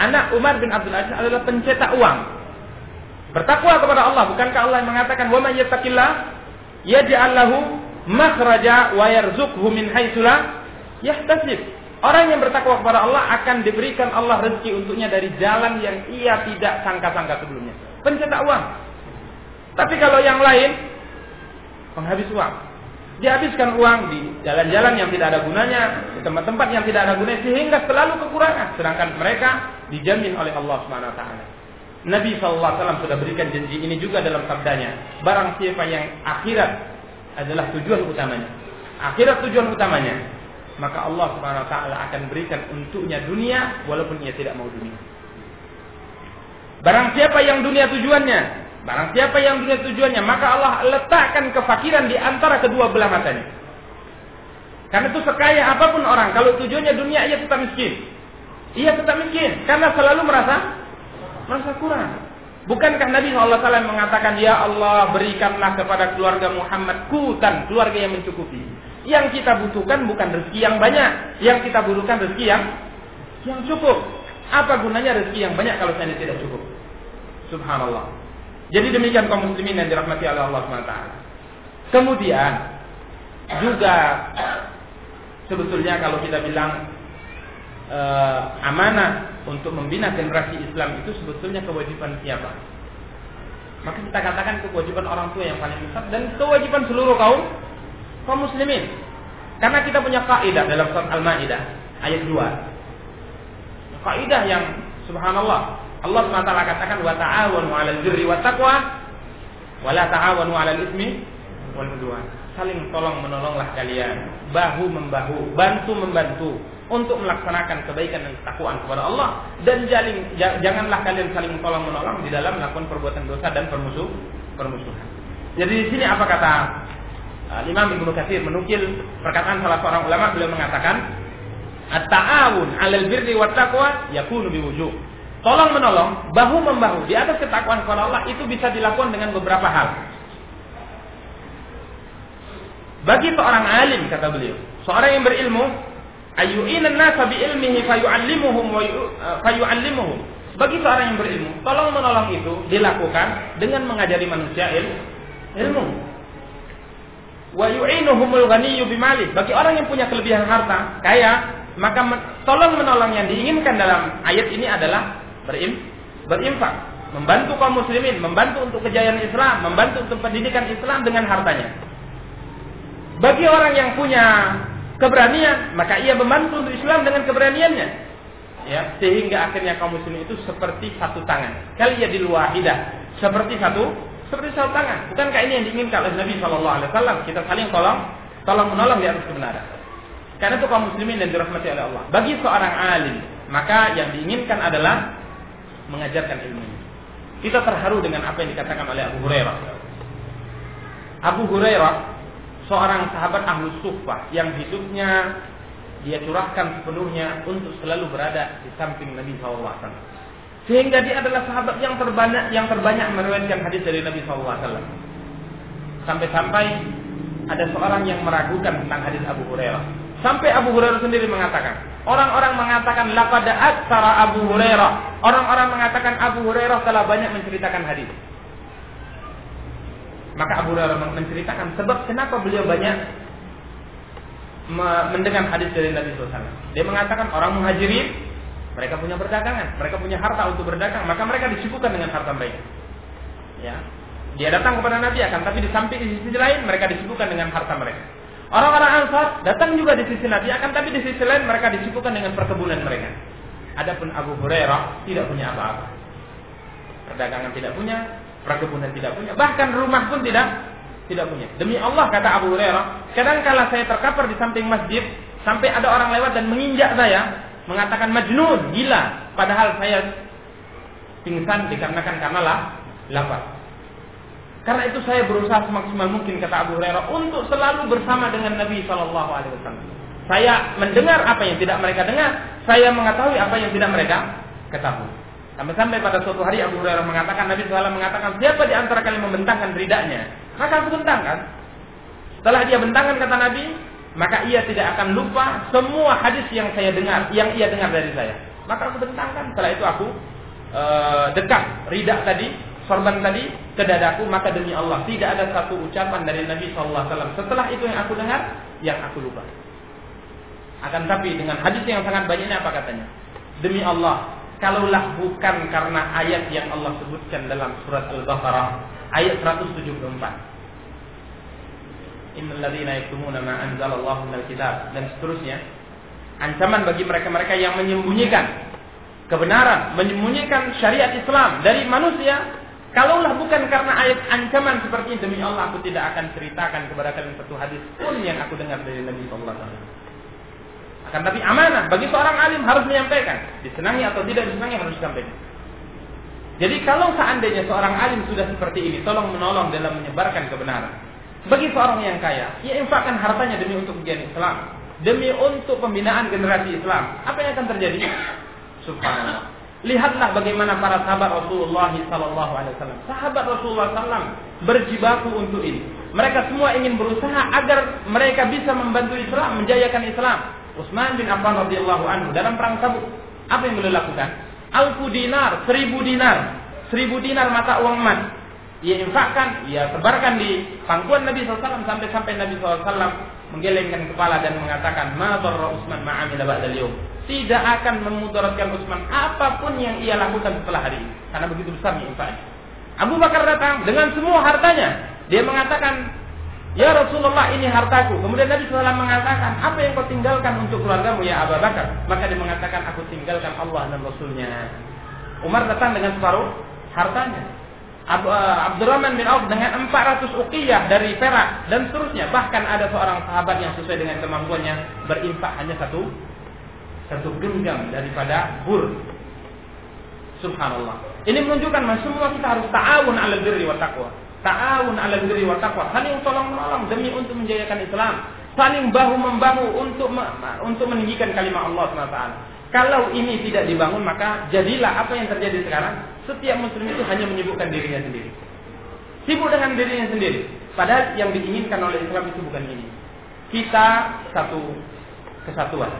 anak Umar bin Abdul Aziz adalah pencetak uang. Bertakwa kepada Allah. Bukankah Allah yang mengatakan, "Wa may yaj'al lahu makhraja wa yarzuqhu min haitsu la yahtasib. Orang yang bertakwa kepada Allah akan diberikan Allah rezeki untuknya dari jalan yang ia tidak sangka-sangka sebelumnya. Pencetak uang. Tapi kalau yang lain penghabis uang. Dihabiskan uang di jalan-jalan yang tidak ada gunanya, di tempat-tempat yang tidak ada gunanya sehingga selalu kekurangan. Sedangkan mereka dijamin oleh Allah Subhanahu wa taala. Nabi SAW sudah berikan janji ini juga dalam sabdanya. Barang siapa yang akhirat adalah tujuan utamanya. Akhirat tujuan utamanya. Maka Allah Taala akan berikan untuknya dunia walaupun ia tidak mau dunia. Barang siapa yang dunia tujuannya, barang siapa yang dunia tujuannya, maka Allah letakkan kefakiran di antara kedua belah matanya. Karena itu sekaya apa pun orang, kalau tujuannya dunia, ia tetap miskin. Ia tetap miskin karena selalu merasa merasa kurang. Bukankah Nabi SAW mengatakan, Ya Allah berikanlah kepada keluarga Muhammad kutan, keluarga yang mencukupi. Yang kita butuhkan bukan rezeki yang banyak, yang kita butuhkan rezeki yang yang cukup. Apa gunanya rezeki yang banyak kalau saya tidak cukup? Subhanallah. Jadi demikian kaum muslimin yang dirahmati oleh Allah SWT. Kemudian juga sebetulnya kalau kita bilang uh, amanah untuk membina generasi Islam itu sebetulnya kewajiban siapa? Maka kita katakan kewajiban orang tua yang paling besar dan kewajiban seluruh kaum kaum muslimin. Karena kita punya kaidah dalam surat Al-Maidah ayat 2. Kaidah yang subhanallah Allah SWT katakan wa ta'awanu 'alal birri wat taqwa wa la ta'awanu 'alal ismi wal 'udwan. Saling tolong menolonglah kalian, bahu membahu, bantu membantu untuk melaksanakan kebaikan dan ketakwaan kepada Allah dan jalin, janganlah kalian saling tolong menolong di dalam melakukan perbuatan dosa dan permusuh permusuhan. Jadi di sini apa kata uh, Imam Ibnu Katsir menukil perkataan salah seorang ulama beliau mengatakan at-ta'awun 'alal birri wat taqwa yakunu biwujuh. Tolong menolong, bahu membahu di atas ketakwaan kepada Allah itu bisa dilakukan dengan beberapa hal. Bagi seorang alim kata beliau, seorang yang berilmu Nasa bi ilmihi fayu'allimuhum wa uh, fayu'allimuhum. Bagi seorang yang berilmu, tolong menolong itu dilakukan dengan mengajari manusia il, ilmu. Wa yu'inuhumul. Bagi orang yang punya kelebihan harta, kaya, maka tolong menolong yang diinginkan dalam ayat ini adalah berim, berimpak, membantu kaum muslimin, membantu untuk kejayaan Islam, membantu untuk pendidikan Islam dengan hartanya. Bagi orang yang punya keberanian, maka ia membantu untuk Islam dengan keberaniannya. Ya, sehingga akhirnya kaum muslim itu seperti satu tangan. Kali ya di luar wahidah, seperti satu seperti satu tangan. Bukankah ini yang diinginkan oleh Nabi Shallallahu alaihi wasallam? Kita saling tolong, tolong menolong di atas kebenaran. Karena itu kaum muslimin yang dirahmati oleh Allah. Bagi seorang alim, maka yang diinginkan adalah mengajarkan ilmu. Kita terharu dengan apa yang dikatakan oleh Abu Hurairah. Abu Hurairah seorang sahabat ahlu sufah yang hidupnya dia curahkan sepenuhnya untuk selalu berada di samping Nabi SAW. Sehingga dia adalah sahabat yang terbanyak yang terbanyak meriwayatkan hadis dari Nabi SAW. Sampai-sampai ada seorang yang meragukan tentang hadis Abu Hurairah. Sampai Abu Hurairah sendiri mengatakan, orang-orang mengatakan laqad aksara Abu Hurairah. Orang-orang mengatakan Abu Hurairah telah banyak menceritakan hadis. Maka Abu Hurairah menceritakan sebab kenapa beliau banyak mendengar hadis dari Nabi SAW. Dia mengatakan orang muhajirin mereka punya perdagangan, mereka punya harta untuk berdagang, maka mereka disibukkan dengan harta mereka. Ya, dia datang kepada Nabi akan tapi di samping di sisi lain mereka disibukkan dengan harta mereka. Orang-orang Ansar datang juga di sisi Nabi akan tapi di sisi lain mereka disibukkan dengan perkebunan mereka. Adapun Abu Hurairah tidak punya apa-apa. Perdagangan tidak punya, perkebunan tidak punya, bahkan rumah pun tidak tidak punya. Demi Allah kata Abu Hurairah, kadang kala saya terkapar di samping masjid sampai ada orang lewat dan menginjak saya, mengatakan majnun, gila, padahal saya pingsan dikarenakan karena lah lapar. Karena itu saya berusaha semaksimal mungkin kata Abu Hurairah untuk selalu bersama dengan Nabi Shallallahu Alaihi Wasallam. Saya mendengar apa yang tidak mereka dengar, saya mengetahui apa yang tidak mereka ketahui. Sampai-sampai pada suatu hari Abu Hurairah mengatakan, Nabi SAW mengatakan, siapa di antara kalian membentangkan ridaknya? Maka aku bentangkan. Setelah dia bentangkan kata Nabi, maka ia tidak akan lupa semua hadis yang saya dengar, yang ia dengar dari saya. Maka aku bentangkan. Setelah itu aku e, dekat ridak tadi, sorban tadi ke dadaku. Maka demi Allah tidak ada satu ucapan dari Nabi SAW. Setelah itu yang aku dengar, yang aku lupa. Akan tapi dengan hadis yang sangat banyaknya apa katanya? Demi Allah, kalaulah bukan karena ayat yang Allah sebutkan dalam surat Al-Baqarah ayat 174. Innal ladzina yaktumuna ma anzalallahu minal kitab dan seterusnya. Ancaman bagi mereka-mereka yang menyembunyikan kebenaran, menyembunyikan syariat Islam dari manusia. Kalaulah bukan karena ayat ancaman seperti ini demi Allah aku tidak akan ceritakan kepada kalian satu hadis pun yang aku dengar dari Nabi sallallahu alaihi wasallam. Akan tapi amanah bagi seorang alim harus menyampaikan. Disenangi atau tidak disenangi harus disampaikan. Jadi kalau seandainya seorang alim sudah seperti ini, tolong menolong dalam menyebarkan kebenaran. Bagi seorang yang kaya, ia infakkan hartanya demi untuk ujian Islam, demi untuk pembinaan generasi Islam. Apa yang akan terjadi? Subhanallah. Lihatlah bagaimana para sahabat Rasulullah Sallallahu Alaihi Wasallam, sahabat Rasulullah Sallam berjibaku untuk ini. Mereka semua ingin berusaha agar mereka bisa membantu Islam, menjayakan Islam. Utsman bin Affan radhiyallahu anhu dalam perang Tabuk apa yang beliau lakukan? Alfu dinar, seribu dinar, seribu dinar mata uang emas. Ia infakkan, ia sebarkan di pangkuan Nabi SAW sampai-sampai Nabi SAW menggelengkan kepala dan mengatakan, Ma barra Utsman ma'amila ba'dal yawm. Tidak akan memudaratkan Utsman apa pun yang ia lakukan setelah hari ini. Karena begitu besar infaknya. Abu Bakar datang dengan semua hartanya. Dia mengatakan, Ya Rasulullah ini hartaku. Kemudian Nabi SAW mengatakan, apa yang kau tinggalkan untuk keluargamu ya Abu Bakar? Maka dia mengatakan, aku tinggalkan Allah dan Rasulnya. Umar datang dengan separuh hartanya. Abu, uh, Abdurrahman bin Auf dengan 400 uqiyah dari perak dan seterusnya. Bahkan ada seorang sahabat yang sesuai dengan kemampuannya berinfak hanya satu satu genggam daripada bur. Subhanallah. Ini menunjukkan bahwa semua kita harus ta'awun ala birri wa taqwa. Ta'awun 'alal birri wa taqwa, saling tolong-menolong demi untuk menjayakan Islam, saling bahu-membahu untuk untuk meninggikan kalimat Allah SWT. Kalau ini tidak dibangun maka jadilah apa yang terjadi sekarang. Setiap muslim itu hanya menyibukkan dirinya sendiri. Sibuk dengan dirinya sendiri. Padahal yang diinginkan oleh Islam itu bukan ini. Kita satu kesatuan.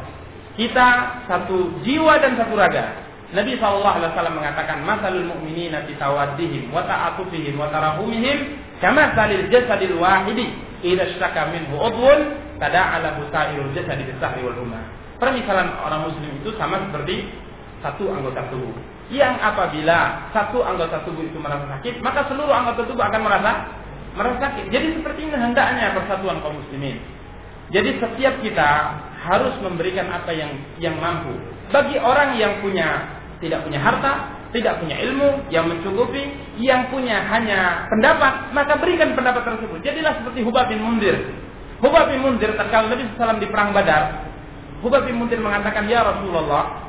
Kita satu jiwa dan satu raga. Nabi Shallallahu Alaihi Wasallam mengatakan masalul mu'minina fi tawaddihim wa ta'atufihim wa tarahumihim kama salil jasadil wahidi idza ishtaka minhu udhun tada'ala sairul jasadi bisahri wal umma. Permisalan orang muslim itu sama seperti satu anggota tubuh. Yang apabila satu anggota tubuh itu merasa sakit, maka seluruh anggota tubuh akan merasa merasa sakit. Jadi seperti ini hendaknya persatuan kaum muslimin. Jadi setiap kita harus memberikan apa yang yang mampu. Bagi orang yang punya tidak punya harta, tidak punya ilmu yang mencukupi, yang punya hanya pendapat, maka berikan pendapat tersebut. Jadilah seperti Hubab bin Mundir. Hubab bin Mundir tatkala Nabi SAW di perang Badar, Hubab bin Mundir mengatakan, "Ya Rasulullah,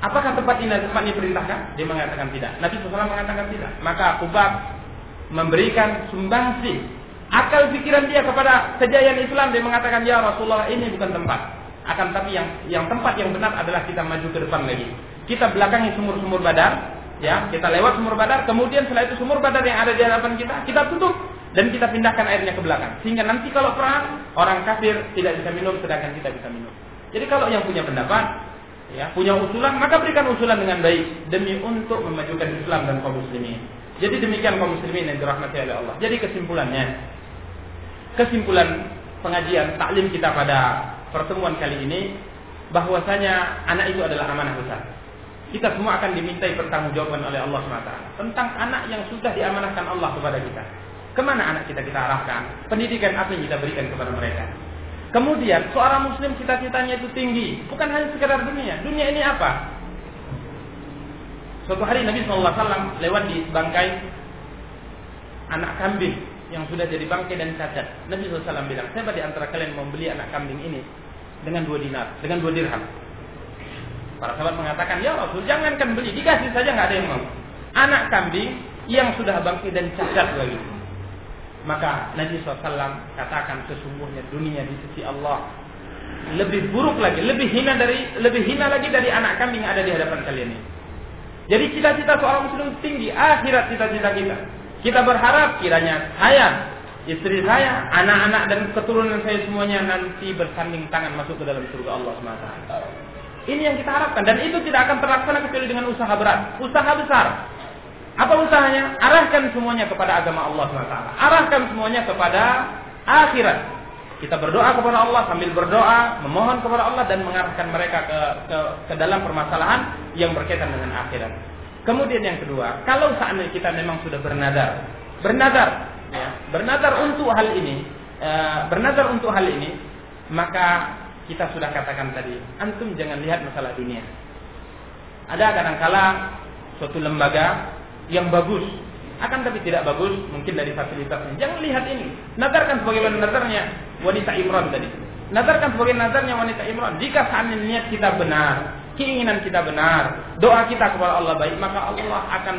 apakah tempat ini tempat ini perintahkan?" Dia mengatakan tidak. Nabi SAW mengatakan tidak. Maka Hubab memberikan sumbangsi Akal pikiran dia kepada kejayaan Islam dia mengatakan ya Rasulullah ini bukan tempat. Akan tapi yang yang tempat yang benar adalah kita maju ke depan lagi. Kita belakangi sumur-sumur badar, ya kita lewat sumur badar, kemudian setelah itu sumur badar yang ada di hadapan kita kita tutup dan kita pindahkan airnya ke belakang. Sehingga nanti kalau perang orang kafir tidak bisa minum sedangkan kita bisa minum. Jadi kalau yang punya pendapat, ya punya usulan maka berikan usulan dengan baik demi untuk memajukan Islam dan kaum muslimin. Jadi demikian kaum muslimin yang dirahmati oleh Allah. Jadi kesimpulannya, kesimpulan pengajian taklim kita pada pertemuan kali ini bahwasanya anak itu adalah amanah besar. Kita semua akan dimintai pertanggungjawaban oleh Allah SWT tentang anak yang sudah diamanahkan Allah kepada kita. Ke mana anak kita kita arahkan? Pendidikan apa yang kita berikan kepada mereka? Kemudian seorang muslim cita-citanya itu tinggi, bukan hanya sekedar dunia. Dunia ini apa? Suatu hari Nabi SAW lewat di bangkai anak kambing yang sudah jadi bangkai dan cacat. Nabi SAW bilang, siapa di antara kalian mau beli anak kambing ini dengan dua dinar, dengan dua dirham? Para sahabat mengatakan, ya Rasul, jangankan beli, dikasih saja nggak ada yang mau. Anak kambing yang sudah bangkai dan cacat lagi. Maka Nabi SAW katakan sesungguhnya dunia di sisi Allah lebih buruk lagi, lebih hina dari lebih hina lagi dari anak kambing yang ada di hadapan kalian ini. Jadi cita-cita seorang muslim tinggi, akhirat cita-cita kita. Kita berharap kiranya saya, istri saya, anak-anak dan keturunan saya semuanya nanti bersanding tangan masuk ke dalam surga Allah SWT. Ini yang kita harapkan dan itu tidak akan terlaksana kecuali dengan usaha berat, usaha besar. Apa usahanya? Arahkan semuanya kepada agama Allah SWT. Arahkan semuanya kepada akhirat. Kita berdoa kepada Allah sambil berdoa, memohon kepada Allah dan mengarahkan mereka ke, ke, ke dalam permasalahan yang berkaitan dengan akhirat. Kemudian yang kedua, kalau saatnya kita memang sudah bernadar, bernadar, ya, bernadar untuk hal ini, e, bernadar untuk hal ini, maka kita sudah katakan tadi, antum jangan lihat masalah dunia. Ada kadangkala suatu lembaga yang bagus. Akan tapi tidak bagus mungkin dari fasilitasnya. Jangan lihat ini. Nadarkan sebagaimana nadarnya wanita Imran tadi. Nadarkan sebagai nadarnya wanita Imran. Jika saat niat kita benar, keinginan kita benar, doa kita kepada Allah baik, maka Allah akan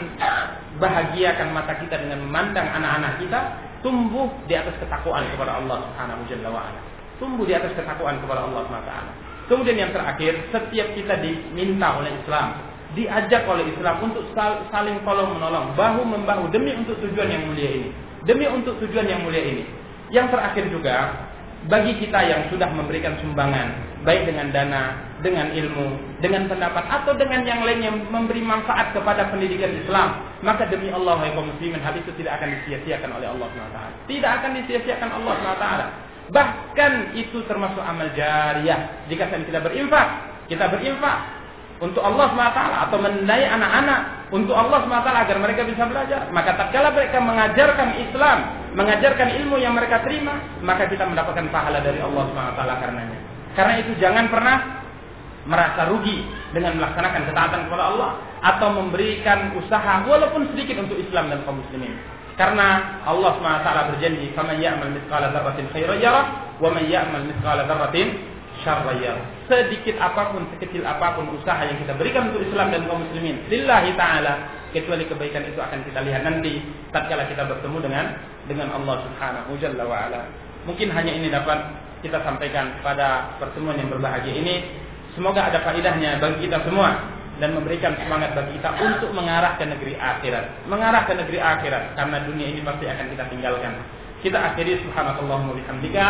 bahagiakan mata kita dengan memandang anak-anak kita tumbuh di atas ketakwaan kepada Allah Subhanahu wa Tumbuh di atas ketakwaan kepada Allah wa Kemudian yang terakhir, setiap kita diminta oleh Islam diajak oleh Islam untuk saling tolong menolong, bahu membahu demi untuk tujuan yang mulia ini. Demi untuk tujuan yang mulia ini. Yang terakhir juga bagi kita yang sudah memberikan sumbangan baik dengan dana, dengan ilmu, dengan pendapat atau dengan yang lain yang memberi manfaat kepada pendidikan Islam, maka demi Allah ya kaum muslimin hal itu tidak akan disia-siakan oleh Allah SWT. Tidak akan disia-siakan Allah SWT. Bahkan itu termasuk amal jariah. Jika kita berinfak, kita berinfak untuk Allah SWT atau menandai anak-anak untuk Allah SWT agar mereka bisa belajar. Maka tatkala mereka mengajarkan Islam, mengajarkan ilmu yang mereka terima, maka kita mendapatkan pahala dari Allah SWT karenanya. Karena itu jangan pernah merasa rugi dengan melaksanakan ketaatan kepada Allah atau memberikan usaha walaupun sedikit untuk Islam dan kaum muslimin. Karena Allah SWT berjanji, "Faman ya'mal mithqala dzarratin khairan yarah, wa man ya'mal mithqala dzarratin syarraya. Sedikit apa pun, sekecil apa pun usaha yang kita berikan untuk Islam dan kaum muslimin, lillahi taala, kecuali kebaikan itu akan kita lihat nanti tatkala kita bertemu dengan dengan Allah Subhanahu wa. Mungkin hanya ini dapat kita sampaikan pada pertemuan yang berbahagia ini. Semoga ada faedahnya bagi kita semua dan memberikan semangat bagi kita untuk mengarah ke negeri akhirat. Mengarah ke negeri akhirat karena dunia ini pasti akan kita tinggalkan. Kita akhiri subhanakallahumma bihamdika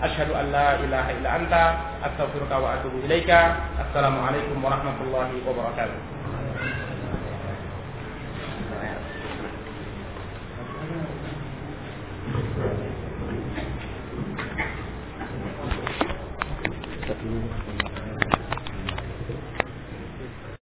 asyhadu an la ilaha illa anta astaghfiruka wa atubu ilaika. Assalamualaikum warahmatullahi wabarakatuh.